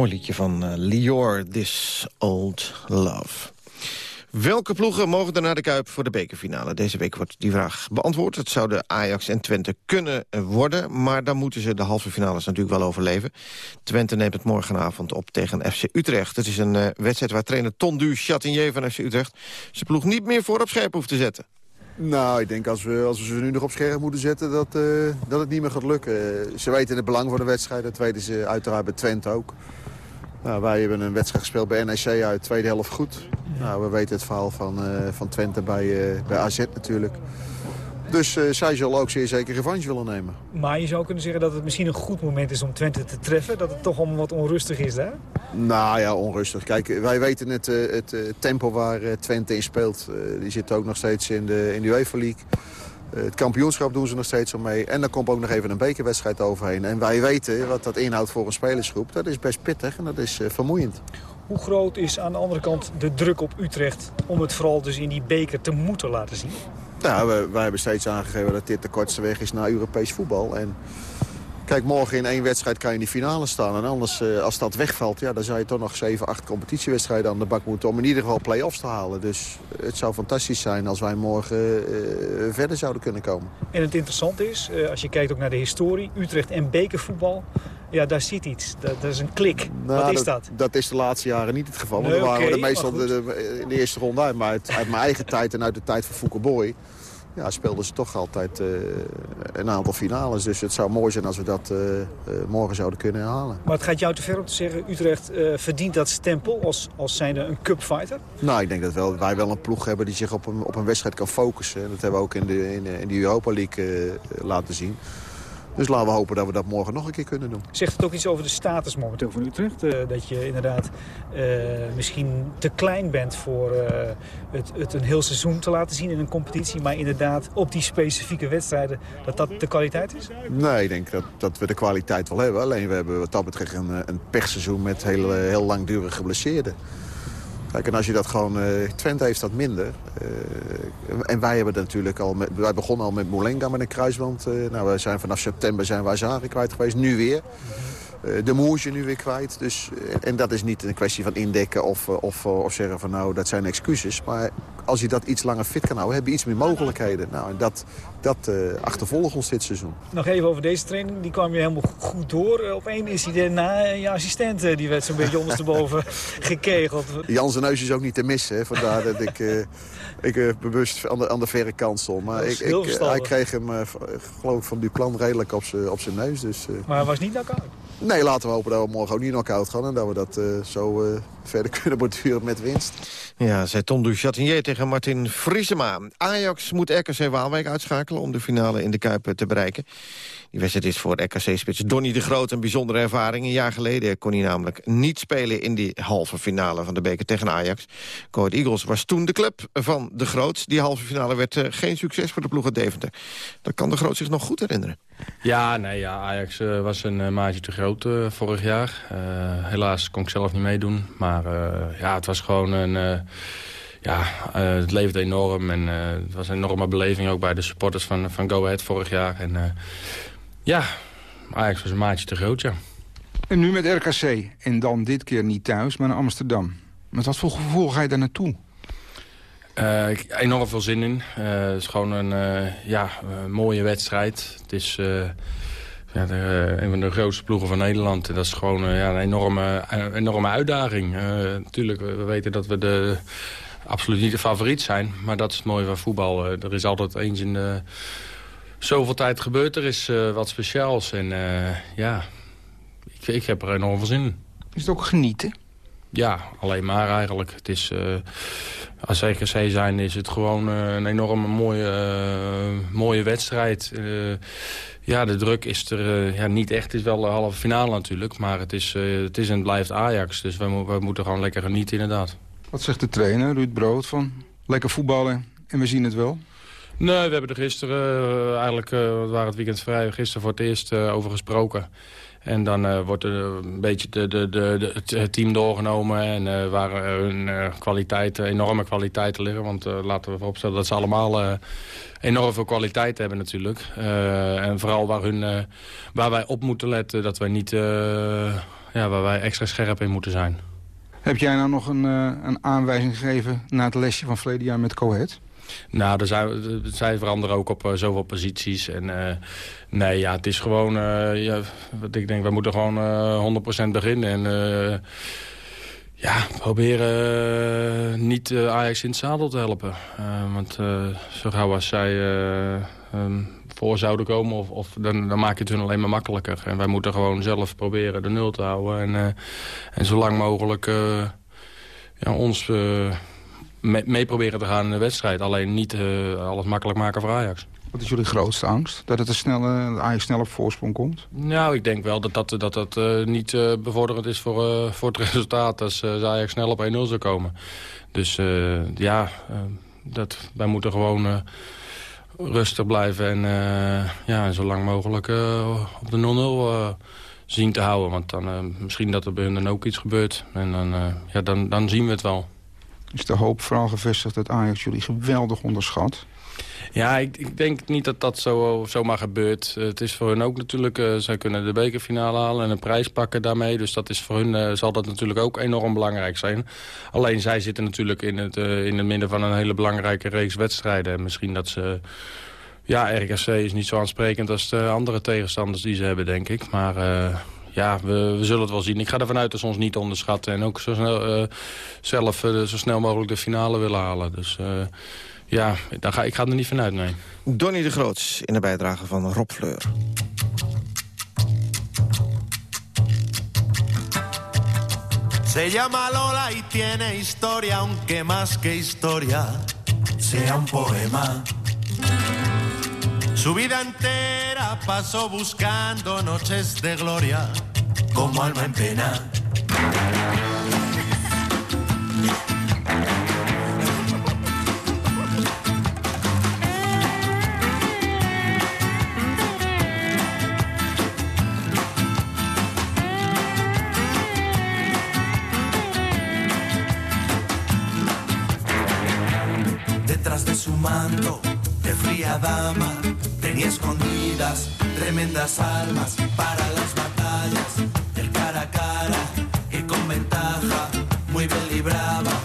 Mooi liedje van uh, Lior, This Old Love. Welke ploegen mogen er naar de Kuip voor de bekerfinale? Deze week wordt die vraag beantwoord. Het zouden Ajax en Twente kunnen worden... maar dan moeten ze de halve finales natuurlijk wel overleven. Twente neemt het morgenavond op tegen FC Utrecht. Het is een uh, wedstrijd waar trainer Ton Du Chatinier van FC Utrecht... zijn ploeg niet meer voor op scherp hoeft te zetten. Nou, ik denk als we, als we ze nu nog op scherp moeten zetten... dat, uh, dat het niet meer gaat lukken. ze weten het belang van de wedstrijd. Dat weten ze uiteraard bij Twente ook. Nou, wij hebben een wedstrijd gespeeld bij NEC uit, tweede helft goed. Nou, we weten het verhaal van, uh, van Twente bij, uh, bij AZ natuurlijk. Dus uh, zij zullen ook zeer zeker revanche willen nemen. Maar je zou kunnen zeggen dat het misschien een goed moment is om Twente te treffen. Dat het toch allemaal wat onrustig is daar? Nou ja, onrustig. Kijk, wij weten het, het tempo waar Twente in speelt. die zit ook nog steeds in de, in de UEFA League. Het kampioenschap doen ze nog steeds al mee. En dan komt ook nog even een bekerwedstrijd overheen. En wij weten wat dat inhoudt voor een spelersgroep. Dat is best pittig en dat is uh, vermoeiend. Hoe groot is aan de andere kant de druk op Utrecht... om het vooral dus in die beker te moeten laten zien? Nou, wij, wij hebben steeds aangegeven dat dit de kortste weg is naar Europees voetbal. En Kijk, morgen in één wedstrijd kan je in die finale staan. En anders, uh, als dat wegvalt, ja, dan zou je toch nog 7, 8 competitiewedstrijden aan de bak moeten... om in ieder geval play-offs te halen. Dus het zou fantastisch zijn als wij morgen uh, verder zouden kunnen komen. En het interessante is, als je kijkt ook naar de historie... Utrecht en bekervoetbal ja, daar zit iets. Dat, dat is een klik. Nou, Wat is dat? Dat is de laatste jaren niet het geval. Want Nee, dan waren we er meestal de- de- in de eerste ronde uit. Maar uit, uit mijn eigen tijd en uit de tijd van Foucault Boy... Ja, speelden ze toch altijd eh, een aantal finales. Dus het zou mooi zijn als we dat eh, eh, morgen zouden kunnen herhalen. Maar het gaat jou te ver om te zeggen... Utrecht verdient dat stempel als, als zijnde een cupfighter? Nou, ik denk dat wel, wij wel een ploeg hebben die zich op een, op een wedstrijd kan focussen. Dat hebben we ook in de, in de, in de Europa League laten zien. Dus laten we hopen dat we dat morgen nog een keer kunnen doen. Zegt het ook iets over de status momenteel van Utrecht? Eh, dat je inderdaad eh, misschien te klein bent voor eh, het, het een heel seizoen te laten zien in een competitie. Maar inderdaad op die specifieke wedstrijden dat dat de kwaliteit is? Nee, ik denk dat, dat we de kwaliteit wel hebben. Alleen we hebben wat dat betreft een, een pechseizoen met heel, heel langdurige geblesseerden. Kijk, en als je dat gewoon... eh Twente heeft dat minder. Eh, en wij hebben natuurlijk al... Met, wij begonnen al met Moulenga met een kruisband. Eh, nou, we zijn vanaf september zijn wij Zari kwijt geweest. Nu weer. Eh, de Moesje nu weer kwijt. Dus, eh, en dat is niet een kwestie van indekken of, eh, of, of zeggen van nou, dat zijn excuses. Maar als je dat iets langer fit kan houden, heb je iets meer mogelijkheden. Nou, en dat, dat eh achtervolgt ons dit seizoen. Nog even over deze training. Die kwam je helemaal goed door. Op één incident na je assistent. Die werd zo'n beetje ondersteboven (laughs) gekegeld. Jan zijn neus is ook niet te missen. Hè. Vandaar dat ik, ik bewust aan de, aan de verre kant stond. Maar ik, ik, hij kreeg hem, geloof ik, van Duplan redelijk op zijn op zijn neus. Dus, Maar hij was niet knock-out. Nee, laten we hopen dat we morgen ook niet knock-out gaan. En dat we dat eh, zo eh, verder (laughs) kunnen borduren met winst. Ja, zei Tom du tegen Martin Vriesema. Ajax moet RKC Waalwijk uitschakelen om de finale in de Kuip te bereiken. Die wedstrijd is voor RKC-spits Donny de Groot een bijzondere ervaring. Een jaar geleden kon hij namelijk niet spelen in die halve finale van de beker tegen Ajax. Ahead Eagles was toen de club van de Groot. Die halve finale werd eh, geen succes voor de ploeg uit Deventer. Dat kan de Groot zich nog goed herinneren. Ja, nee, ja, Ajax eh, was een eh, maatje te groot vorig jaar. Helaas kon ik zelf niet meedoen. Maar ja, het was gewoon een... ja, het leefde enorm. En eh, het was een enorme beleving ook bij de supporters van, van Go Ahead vorig jaar. En ja, Ajax was een maatje te groot, ja. En nu met RKC. En dan dit keer niet thuis, maar naar Amsterdam. Met wat voor gevoel ga je daar naartoe? Eh, ik enorm veel zin in. Eh, het is gewoon een eh, ja, mooie wedstrijd. Het is ja, de, een van de grootste ploegen van Nederland. En Dat is gewoon ja, een enorme, een enorme uitdaging. Natuurlijk, we, we weten dat we de, absoluut niet de favoriet zijn. Maar dat is het mooie van voetbal. Er is altijd eens in de zoveel tijd gebeurd. Er is eh, wat speciaals. En eh, ja, ik, ik heb er enorm veel zin in. Is het ook genieten? Ja, alleen maar eigenlijk. Het is, eh, als RKC zijn is het gewoon een enorme mooie, mooie wedstrijd. Ja, de druk is er ja, niet echt. Het is wel de halve finale natuurlijk. Maar het is, het is en blijft Ajax. Dus we, we moeten gewoon lekker genieten inderdaad. Wat zegt de trainer, Ruud Brood, van lekker voetballen en we zien het wel? Nee, we hebben er gisteren, eh, eigenlijk eh, waren het weekend vrij, gisteren voor het eerst eh, over gesproken. En dan wordt er een beetje de, de, de, het, team doorgenomen en eh, waar hun eh, kwaliteiten, enorme kwaliteiten liggen. Want laten we vooropstellen dat ze allemaal enorm veel kwaliteit hebben natuurlijk. En vooral waar, hun, waar wij op moeten letten, dat wij niet, ja, waar wij extra scherp in moeten zijn. Heb jij nou nog een, een aanwijzing gegeven na het lesje van verleden jaar met Cohet? Nou, er zijn, zij veranderen ook op eh, zoveel posities. En eh, nee, ja, het is gewoon... eh, wat ik denk, we moeten gewoon eh 100% beginnen. En ja, proberen niet Ajax in het zadel te helpen. Want zo gauw als zij eh, ehm, voor zouden komen... Of, of, dan, dan maak je het hun alleen maar makkelijker. En wij moeten gewoon zelf proberen de nul te houden. En, en zo lang mogelijk ja, ons... mee, mee proberen te gaan in de wedstrijd. Alleen niet eh, alles makkelijk maken voor Ajax. Wat is jullie grootste angst? Dat het een snelle, dat Ajax snel op voorsprong komt? Nou, ik denk wel dat dat, dat, dat eh, niet eh, bevorderend is voor, (laughs) voor het resultaat... als Ajax snel op 1-0 zou komen. Dus ja, dat, wij moeten gewoon rustig blijven... en ja, zo lang mogelijk op de 0-0 eh, zien te houden. Want dan misschien dat er bij hun dan ook iets gebeurt. En dan, ja, dan, dan zien we het wel. Is de hoop vooral gevestigd dat Ajax jullie geweldig onderschat? Ja, ik, ik denk niet dat dat zo, zomaar gebeurt. Eh, het is voor hun ook natuurlijk... eh, zij kunnen de bekerfinale halen en een prijs pakken daarmee. Dus dat is voor hun eh, zal dat natuurlijk ook enorm belangrijk zijn. Alleen zij zitten natuurlijk in het, in het midden van een hele belangrijke reeks wedstrijden. En misschien dat ze... Ja, RKC is niet zo aansprekend als de andere tegenstanders die ze hebben, denk ik. Maar ja, we, we, zullen het wel zien. Ik ga ervan uit dat ze ons niet onderschatten. En ook zo snel, zelf zo snel mogelijk de finale willen halen. Dus ja, daar ga, ik ga er niet vanuit, nee. Donny de Groots in de bijdrage van Rob Fleur. Se llama Lola y tiene historia, aunque más que historia sea un poema. Su vida entera pasó buscando noches de gloria como alma en pena. de fría dama, tenía escondidas tremendas almas para las batallas del cara a cara y con ventaja muy bien libraba.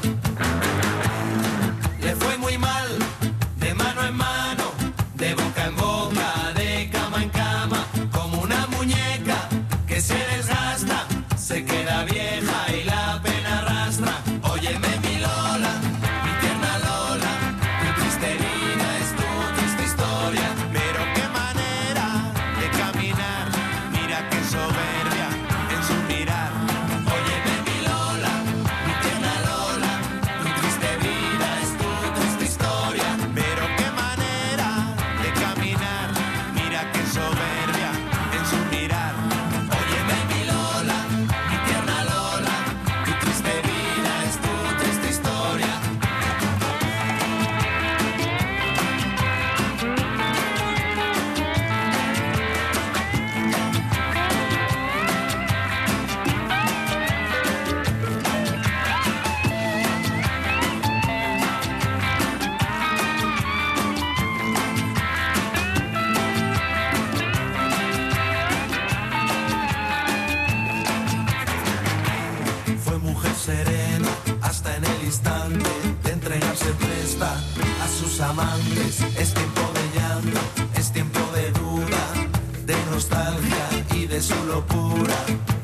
De su locura.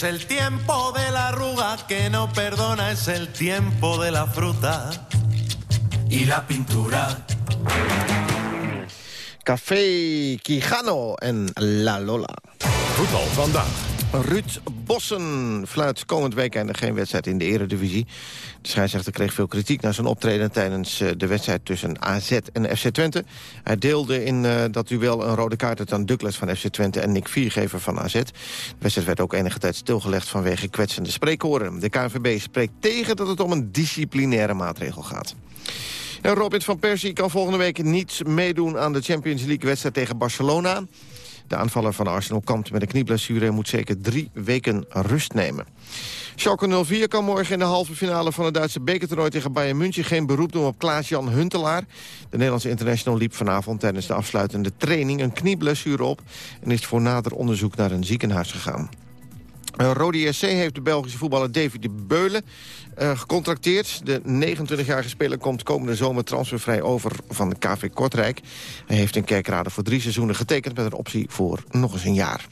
Es el tiempo de la arruga que no perdona, es el tiempo de la fruta y la pintura. Café Quijano en La Lola. Voetbal vandaag. Ruud Bossen fluit komend weekend geen wedstrijd in de eredivisie. De scheidsrechter kreeg veel kritiek na zijn optreden... tijdens eh, de wedstrijd tussen AZ en FC Twente. Hij deelde in eh, dat duel een rode kaart uit aan Douglas van FC Twente... en Nick Viergever van AZ. De wedstrijd werd ook enige tijd stilgelegd vanwege kwetsende spreekhoren. De KNVB spreekt tegen dat het om een disciplinaire maatregel gaat. Robin van Persie kan volgende week niet meedoen aan de Champions League-wedstrijd tegen Barcelona. De aanvaller van Arsenal kampt met een knieblessure... en moet zeker drie weken rust nemen. Schalke 04 kan morgen in de halve finale van het Duitse bekertoernooi tegen Bayern München geen beroep doen op Klaas-Jan Huntelaar. De Nederlandse international liep vanavond tijdens de afsluitende training een knieblessure op en is voor nader onderzoek naar een ziekenhuis gegaan. Uh, Rode SC heeft de Belgische voetballer David de Beulen uh, gecontracteerd. De 29-jarige speler komt komende zomer transfervrij over van de KV Kortrijk. Hij heeft in Kerkrade voor drie seizoenen getekend met een optie voor nog eens een jaar.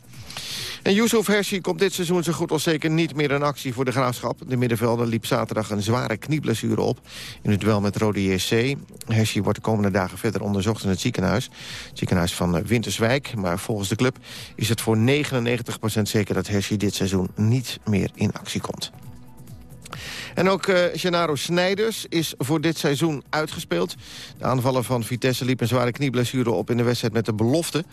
En Yusuf Hersi komt dit seizoen zo goed als zeker niet meer in actie voor de Graafschap. De middenvelder liep zaterdag een zware knieblessure op in het duel met Rode JC. Hersi wordt de komende dagen verder onderzocht in het ziekenhuis. Het ziekenhuis van eh, Winterswijk. Maar volgens de club is het voor 99% zeker dat Hersi dit seizoen niet meer in actie komt. En ook uh, Gennaro Snijders is voor dit seizoen uitgespeeld. De aanvaller van Vitesse liep een zware knieblessure op in de wedstrijd met de belofte.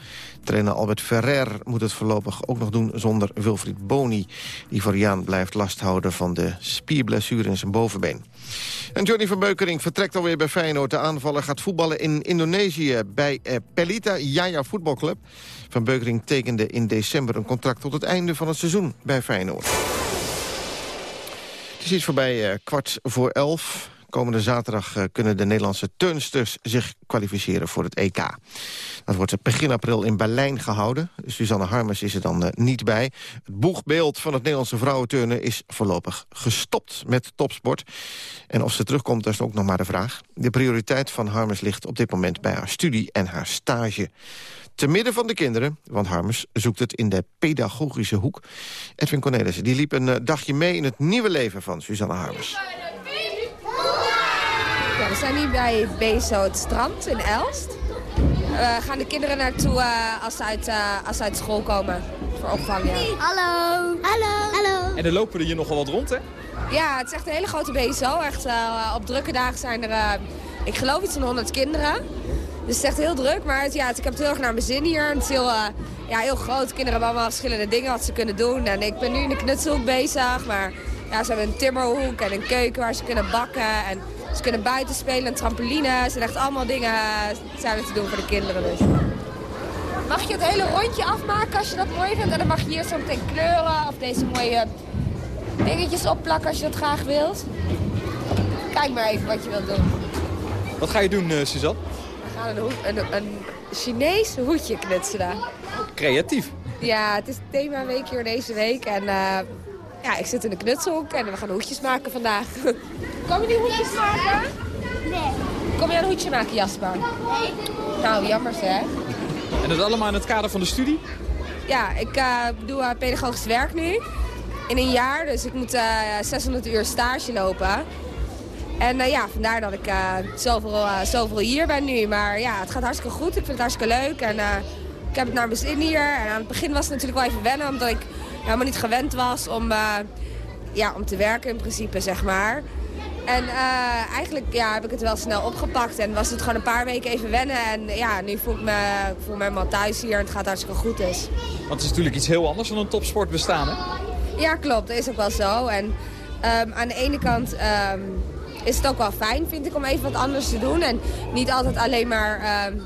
Trainer Albert Ferrer moet het voorlopig ook nog doen zonder Wilfried Boni. Die voor Jaan blijft lasthouden van de spierblessure in zijn bovenbeen. En Johnny van Beukering vertrekt alweer bij Feyenoord. De aanvaller gaat voetballen in Indonesië bij eh, Pelita Jaya Voetbalclub. Van Beukering tekende in december een contract tot het einde van het seizoen bij Feyenoord. Het is iets voorbij eh, kwart voor elf. Komende zaterdag eh, kunnen de Nederlandse turnsters zich kwalificeren voor het EK. Dat wordt begin april in Berlijn gehouden. Suzanne Harmers is er dan uh, niet bij. Het boegbeeld van het Nederlandse vrouwenturnen is voorlopig gestopt met topsport. En of ze terugkomt, dat is ook nog maar de vraag. De prioriteit van Harmers ligt op dit moment bij haar studie en haar stage. Te midden van de kinderen, want Harmers zoekt het in de pedagogische hoek. Edwin Cornelissen die liep een uh, dagje mee in het nieuwe leven van Suzanne Harmers. Ja, we zijn hier bij Bezo, het strand in Elst. We gaan de kinderen naartoe uh, als, ze uit, uh, als ze uit school komen voor opvang. Ja. Hallo. Hallo. Hallo. En er lopen er hier nogal wat rond, hè? Ja, het is echt een hele grote BSO. Echt, uh, op drukke dagen zijn er, ik geloof iets van 100 kinderen. Dus het is echt heel druk. Maar het, ja, ik heb het heel erg naar mijn zin hier. Het is heel, ja, heel groot. Kinderen hebben allemaal verschillende dingen wat ze kunnen doen. En ik ben nu in de knutselhoek bezig. Maar ja, ze hebben een timmerhoek en een keuken waar ze kunnen bakken. En ze kunnen buiten spelen, een trampoline. Ze echt allemaal dingen zijn we te doen voor de kinderen. Dus. Mag je het hele rondje afmaken als je dat mooi vindt. En dan mag je hier zo meteen kleuren of deze mooie dingetjes opplakken als je dat graag wilt. Kijk maar even wat je wilt doen. Wat ga je doen, uh, Suzanne? We gaan een, hoed, een, een Chinees hoedje knutselen. Creatief. Ja, het is themaweek hier deze week. En uh, ja, ik zit in de knutselhoek en we gaan hoedjes maken vandaag. (laughs) Kom je die hoedjes maken? Nee. Kom je een hoedje maken, Jasper? Nee. Nou, jammer zeg. En dat allemaal in het kader van de studie? Ja, ik uh, doe uh, pedagogisch werk nu. In een jaar, dus ik moet uh, 600 uur stage lopen. En ja, vandaar dat ik zoveel, zoveel hier ben nu. Maar ja, het gaat hartstikke goed. Ik vind het hartstikke leuk. En ik heb het naar mijn zin hier. En aan het begin was het natuurlijk wel even wennen, omdat ik helemaal niet gewend was om, ja, om te werken in principe, zeg maar. En eigenlijk ja, heb ik het wel snel opgepakt en was het gewoon een paar weken even wennen. En ja, nu voel ik me, ik voel me helemaal thuis hier en het gaat hartstikke goed dus. Want het is natuurlijk iets heel anders dan een topsport bestaan, hè? Ja, klopt. Dat is ook wel zo. En um, aan de ene kant um, is het ook wel fijn, vind ik, om even wat anders te doen. En niet altijd alleen maar... Um,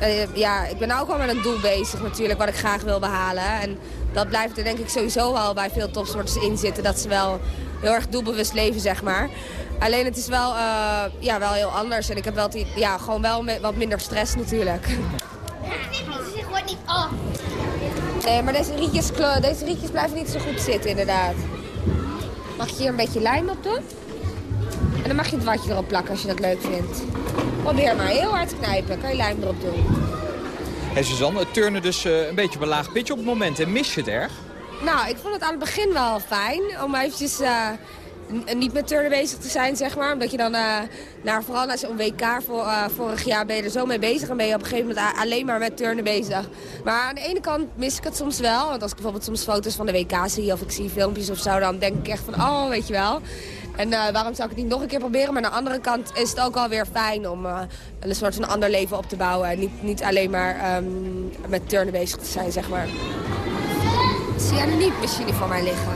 uh, ja, ik ben ook wel met een doel bezig natuurlijk, wat ik graag wil behalen. En dat blijft er denk ik sowieso wel bij veel topsporters in zitten. Dat ze wel heel erg doelbewust leven, zeg maar. Alleen het is wel, uh, ja, wel heel anders. En ik heb wel die, ja, gewoon wel wat minder stress natuurlijk. Ze niet af. Nee, maar deze rietjes, deze rietjes blijven niet zo goed zitten, inderdaad. Mag je hier een beetje lijm op doen? En dan mag je het watje erop plakken als je dat leuk vindt. Probeer maar heel hard knijpen. Kan je lijm erop doen. Hé hey Suzanne, het turnen dus uh, een beetje op een laag pitje op het moment. En mis je het erg? Nou, ik vond het aan het begin wel fijn om eventjes uh, niet met turnen bezig te zijn, zeg maar. Omdat je dan, uh, nou, vooral na zo'n WK voor, uh, vorig jaar ben je er zo mee bezig. En ben je op een gegeven moment alleen maar met turnen bezig. Maar aan de ene kant mis ik het soms wel. Want als ik bijvoorbeeld soms foto's van de WK zie of ik zie filmpjes of zo, dan denk ik echt van, oh, weet je wel. En uh, waarom zou ik het niet nog een keer proberen? Maar aan de andere kant is het ook wel weer fijn om uh, een soort van ander leven op te bouwen. En niet, niet alleen maar um, met turnen bezig te zijn, zeg maar. Zie jij de niet-machine voor mij liggen?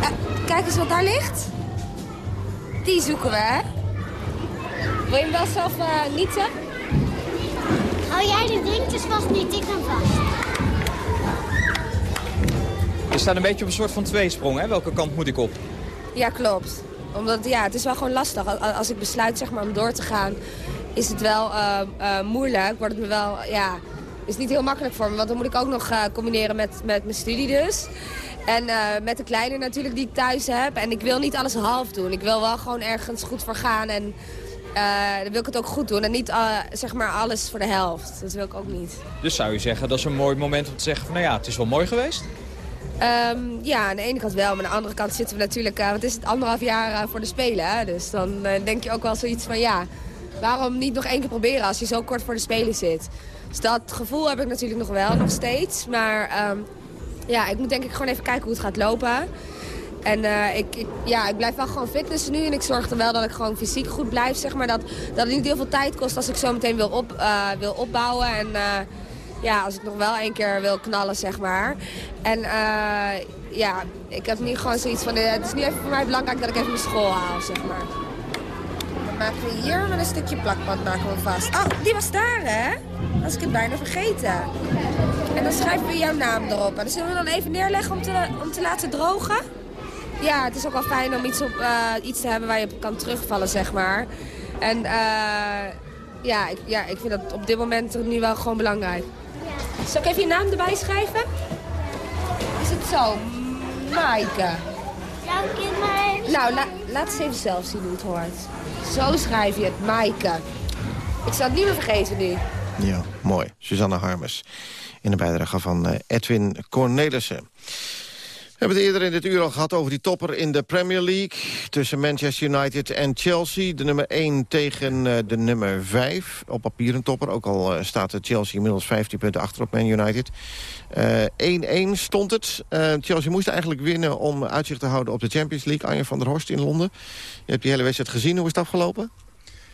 Uh, kijk eens wat daar ligt. Die zoeken we, hè? Wil je hem wel zelf uh, nieten? Hou jij de dingetjes vast, niet ik hem vast. Je staat een beetje op een soort van tweesprong, hè? Welke kant moet ik op? Ja, klopt. Omdat, ja, het is wel gewoon lastig. Als ik besluit zeg maar, om door te gaan, is het wel uh, uh, moeilijk. Wordt het me wel, ja, is niet heel makkelijk voor me. Want dan moet ik ook nog uh, combineren met, met mijn studie dus. En met de kleine natuurlijk die ik thuis heb. En ik wil niet alles half doen. Ik wil wel gewoon ergens goed voor gaan. En dan wil ik het ook goed doen. En niet zeg maar alles voor de helft. Dat wil ik ook niet. Dus zou je zeggen, dat is een mooi moment om te zeggen van... nou ja, het is wel mooi geweest? Um, ja, aan de ene kant wel. Maar aan de andere kant zitten we natuurlijk... Uh, wat is het, anderhalf jaar uh, voor de Spelen. Hè? Dus dan uh, denk je ook wel zoiets van... ja, waarom niet nog één keer proberen als je zo kort voor de Spelen zit? Dus dat gevoel heb ik natuurlijk nog wel, nog steeds. Maar um, ja, ik moet denk ik gewoon even kijken hoe het gaat lopen. En eh, ik, ja, ik blijf wel gewoon fitnessen nu. En ik zorg er wel dat ik gewoon fysiek goed blijf. Zeg maar, dat, dat het niet heel veel tijd kost als ik zo meteen wil, op, eh, wil opbouwen. En eh, ja, als ik nog wel één keer wil knallen, zeg maar. En ja, ik heb nu gewoon zoiets van... het is nu even voor mij belangrijk dat ik even mijn school haal, zeg maar. Dan maken we hier met een stukje plakband maken we vast. Oh, die was daar, hè? Als ik het bijna vergeten. En dan schrijven we jouw naam erop. En dan zullen we dan even neerleggen om te, om te laten drogen? Ja, het is ook wel fijn om iets, op, uh, iets te hebben waar je op kan terugvallen, zeg maar. En uh, ja, ik, ja, ik vind dat op dit moment nu wel gewoon belangrijk. Zal ik even je naam erbij schrijven? Is het zo? Maaike. Nou, la, laat eens even zelf zien hoe het hoort. Zo schrijf je het, Maaike. Ik zal het niet meer vergeten nu. Ja, mooi. Susanne Harmes. In de bijdrage van uh, Edwin Cornelissen. We hebben het eerder in dit uur al gehad over die topper in de Premier League. Tussen Manchester United en Chelsea. De nummer 1 tegen uh, de nummer 5. Op papier een topper. Ook al uh, staat Chelsea inmiddels 15 punten achter op Man United. 1-1 stond het. Chelsea moest eigenlijk winnen om uitzicht te houden op de Champions League. Anja van der Horst in Londen. Je hebt die hele wedstrijd gezien. Hoe is het afgelopen?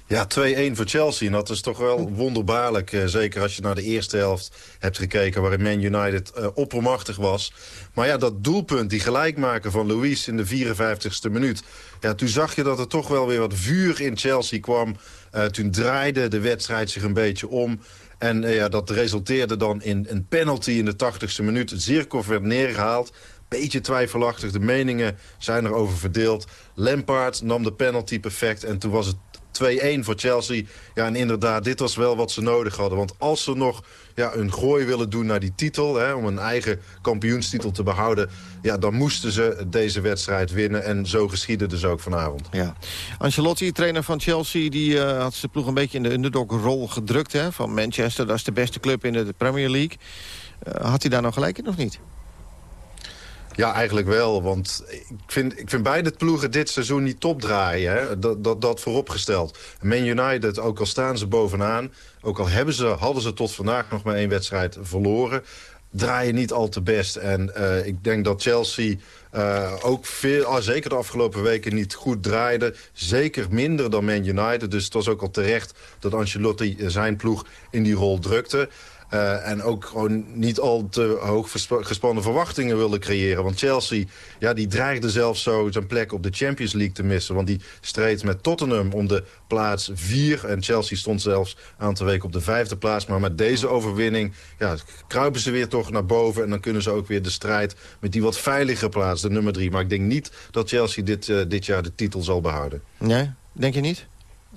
Ja, 2-1 voor Chelsea. En dat is toch wel (laughs) wonderbaarlijk. Eh, zeker als je naar de eerste helft hebt gekeken... waarin Man United uh, oppermachtig was. Maar ja, dat doelpunt, die gelijkmaker van Luis in de 54ste minuut... Ja, toen zag je dat er toch wel weer wat vuur in Chelsea kwam. Uh, toen draaide de wedstrijd zich een beetje om. En ja, dat resulteerde dan in een penalty in de 80ste minuut. Zirkov werd neergehaald beetje twijfelachtig. De meningen zijn erover verdeeld. Lampard nam de penalty perfect en toen was het 2-1 voor Chelsea. Ja, en inderdaad, dit was wel wat ze nodig hadden. Want als ze nog ja, een gooi willen doen naar die titel... Hè, om een eigen kampioenstitel te behouden... Ja, dan moesten ze deze wedstrijd winnen. En zo geschiedde dus ook vanavond. Ja. Ancelotti, trainer van Chelsea... die uh, had zijn ploeg een beetje in de underdog-rol gedrukt hè, van Manchester. Dat is de beste club in de Premier League. Uh, had hij daar nog gelijk in of niet? Ja, eigenlijk wel. Want ik vind, ik vind beide ploegen dit seizoen niet topdraaien. Hè? Dat, dat, dat vooropgesteld. Man United, ook al staan ze bovenaan... ook al hebben ze, hadden ze tot vandaag nog maar één wedstrijd verloren... draaien niet al te best. En uh, ik denk dat Chelsea uh, ook veel, ah, zeker de afgelopen weken niet goed draaide. Zeker minder dan Man United. Dus het was ook al terecht dat Ancelotti zijn ploeg in die rol drukte. Uh, en ook gewoon niet al te hoog gespannen verwachtingen willen creëren. Want Chelsea, ja, die dreigde zelfs zo zijn plek op de Champions League te missen. Want die streed met Tottenham om de plaats 4. En Chelsea stond zelfs een aantal weken op de vijfde plaats. Maar met deze overwinning ja, kruipen ze weer toch naar boven. En dan kunnen ze ook weer de strijd met die wat veilige plaats, de nummer 3. Maar ik denk niet dat Chelsea dit, uh, dit jaar de titel zal behouden. Nee, denk je niet?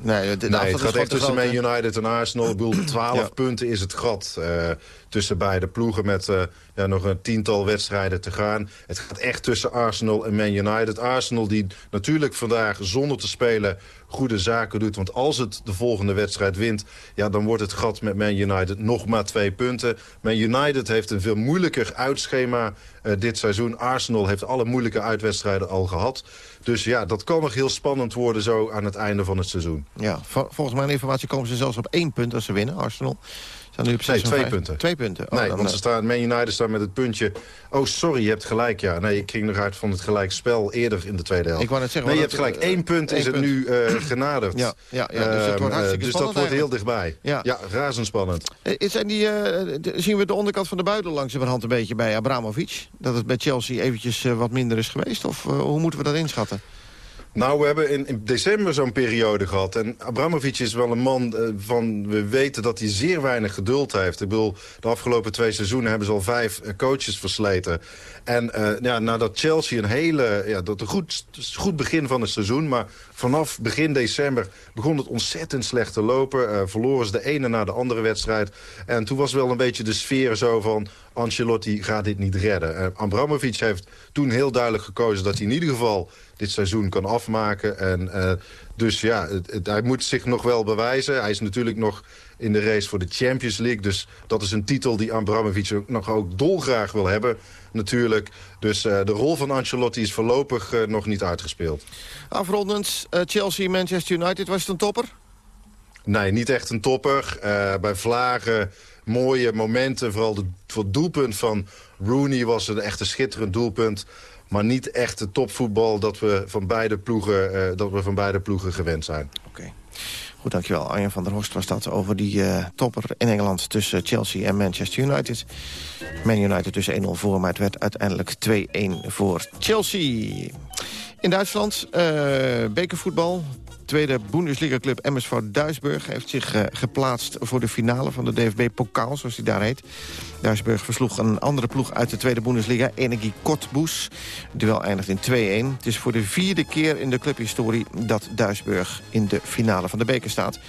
Nee, de, nee het gaat echt tussen Man United en Arsenal. Ik bedoel, (clears throat) 12 punten is het gat uh, tussen beide ploegen... met uh, ja, nog een tiental wedstrijden te gaan. Het gaat echt tussen Arsenal en Man United. Arsenal die natuurlijk vandaag zonder te spelen goede zaken doet. Want als het de volgende wedstrijd wint... Ja, dan wordt het gat met Man United nog maar twee punten. Man United heeft een veel moeilijker uitschema uh, dit seizoen. Arsenal heeft alle moeilijke uitwedstrijden al gehad. Dus ja, dat kan nog heel spannend worden zo aan het einde van het seizoen. Ja, volgens mijn informatie komen ze zelfs op één punt als ze winnen, Arsenal. Staan nu op nee, twee punten. Twee punten. Oh, nee, want ze eh, staan, Man United staat met het puntje... Oh, sorry, je hebt gelijk, ja. Nee, ik ging nog uit van het gelijkspel eerder in de tweede helft. Ik wou net zeggen... Nee, je hebt gelijk. Eén punt is het nu uh, (clears throat) genaderd. Ja, ja, ja, dus het wordt ehm, hartstikke uh, Dus dat wordt heel dichtbij. Ja, ja razendspannend. Is, en die, zien we de onderkant van de buidel langzamerhand een beetje bij Abramovic? Dat het bij Chelsea eventjes wat minder is geweest? Of hoe moeten we dat inschatten? Nou, we hebben in, december zo'n periode gehad. En Abramovic is wel een man uh, van... We weten dat hij zeer weinig geduld heeft. Ik bedoel, de afgelopen twee seizoenen hebben ze al vijf uh, coaches versleten. En uh, ja, nadat Chelsea een hele... Ja, dat een goed, goed begin van het seizoen... maar vanaf begin december begon het ontzettend slecht te lopen. verloren ze de ene na de andere wedstrijd. En toen was wel een beetje de sfeer zo van... Ancelotti gaat dit niet redden. Abramovic heeft toen heel duidelijk gekozen dat hij in ieder geval dit seizoen kan afmaken. En, uh, dus ja, hij moet zich nog wel bewijzen. Hij is natuurlijk nog in de race voor de Champions League. Dus dat is een titel die Abramovic nog ook dolgraag wil hebben natuurlijk. Dus uh, de rol van Ancelotti is voorlopig uh, nog niet uitgespeeld. Afrondend, Chelsea, Manchester United, was het een topper? Nee, niet echt een topper. bij Vlagen mooie momenten. Vooral de voor het doelpunt van Rooney was het een echt een schitterend doelpunt. Maar niet echt het topvoetbal dat we van beide ploegen, dat we van beide ploegen gewend zijn. Oké. Goed, dankjewel. Arjen van der Horst was dat over die uh, topper in Engeland tussen Chelsea en Manchester United. Man United dus 1-0 voor, maar het werd uiteindelijk 2-1 voor Chelsea. In Duitsland, uh, bekervoetbal. Tweede Bundesliga-club MSV Duisburg heeft zich uh, geplaatst voor de finale van de DFB-pokaal, zoals die daar heet. Duisburg versloeg een andere ploeg uit de Tweede Bundesliga, Energie Cottbus. Het duel eindigt in 2-1. Het is voor de vierde keer in de clubhistorie dat Duisburg in de finale van de beker staat.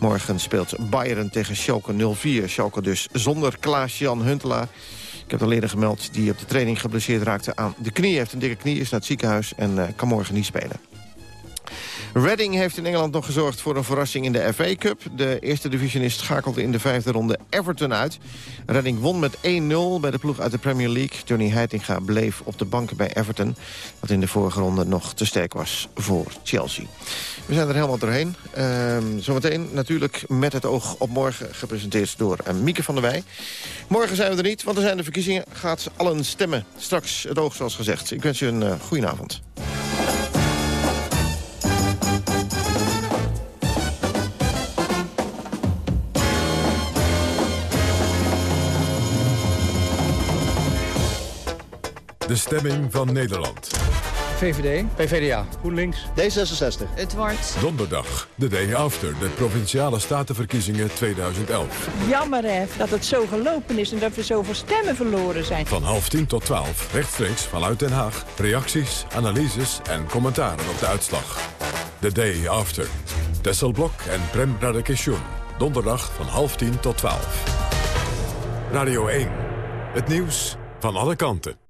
Morgen speelt Bayern tegen Schalke 04. Schalke dus zonder Klaas-Jan Huntelaar. Ik heb al eerder gemeld die op de training geblesseerd raakte aan de knie. Hij heeft een dikke knie, is naar het ziekenhuis en uh, kan morgen niet spelen. Reading heeft in Engeland nog gezorgd voor een verrassing in de FA Cup. De eerste divisionist schakelde in de vijfde ronde Everton uit. Reading won met 1-0 bij de ploeg uit de Premier League. Johnny Heitinga bleef op de banken bij Everton... wat in de vorige ronde nog te sterk was voor Chelsea. We zijn er helemaal doorheen. Uh, zometeen natuurlijk met het oog op morgen gepresenteerd door uh, Mieke van der Wij. Morgen zijn we er niet, want er zijn de verkiezingen. Gaat allen stemmen. Straks het oog zoals gezegd. Ik wens u een uh, goede De stemming van Nederland. VVD. PVDA. GroenLinks. D66. Het wordt... Donderdag, de day after de Provinciale Statenverkiezingen 2011. Jammer hè, dat het zo gelopen is en dat we zoveel stemmen verloren zijn. Van half tien tot twaalf, rechtstreeks vanuit Den Haag. Reacties, analyses en commentaren op de uitslag. The day after. Tesselblok en Prem Radakation. Donderdag van half tien tot twaalf. Radio 1. Het nieuws van alle kanten.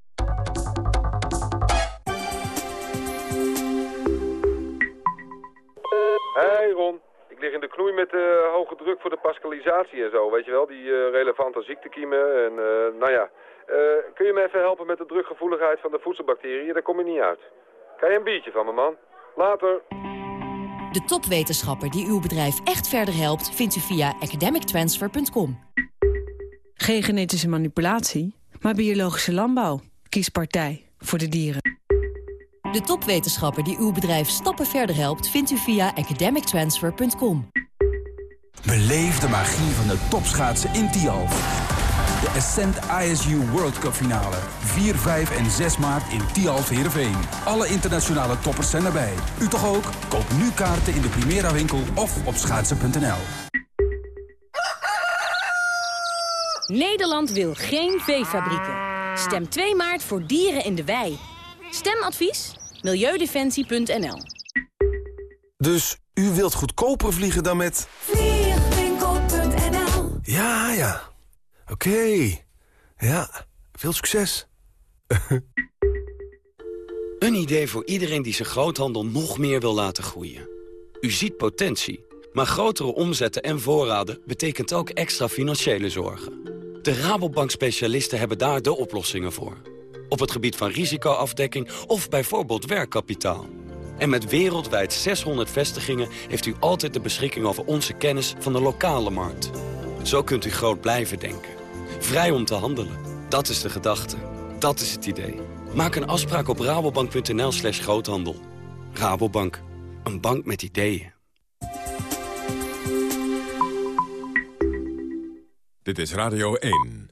Hey Ron, ik lig in de knoei met uh, hoge druk voor de pascalisatie en zo, weet je wel, die uh, relevante ziektekiemen en uh, nou ja. kun je me even helpen met de drukgevoeligheid van de voedselbacteriën? Daar kom je niet uit. Kan je een biertje van me, man? Later. De topwetenschapper die uw bedrijf echt verder helpt, vindt u via academictransfer.com. Geen genetische manipulatie, maar biologische landbouw. Kies partij voor de dieren. De topwetenschapper die uw bedrijf stappen verder helpt... vindt u via academictransfer.com. Beleef de magie van de topschaatsen in Tialf. De Ascent ISU World Cup finale. 4, 5 en 6 maart in Tialf Heerenveen. Alle internationale toppers zijn erbij. U toch ook? Koop nu kaarten in de Primera winkel of op schaatsen.nl. Nederland wil geen veefabrieken. Stem 2 maart voor dieren in de wei. Stemadvies? Milieudefensie.nl Dus u wilt goedkoper vliegen dan met... Vliegwinkel.nl Ja, ja. Oké. Okay. Ja, veel succes. (laughs) Een idee voor iedereen die zijn groothandel nog meer wil laten groeien. U ziet potentie, maar grotere omzetten en voorraden... betekent ook extra financiële zorgen. De Rabobank-specialisten hebben daar de oplossingen voor op het gebied van risicoafdekking of bijvoorbeeld werkkapitaal. En met wereldwijd 600 vestigingen heeft u altijd de beschikking over onze kennis van de lokale markt. Zo kunt u groot blijven denken. Vrij om te handelen. Dat is de gedachte. Dat is het idee. Maak een afspraak op rabobank.nl slash groothandel. Rabobank. Een bank met ideeën. Dit is Radio 1.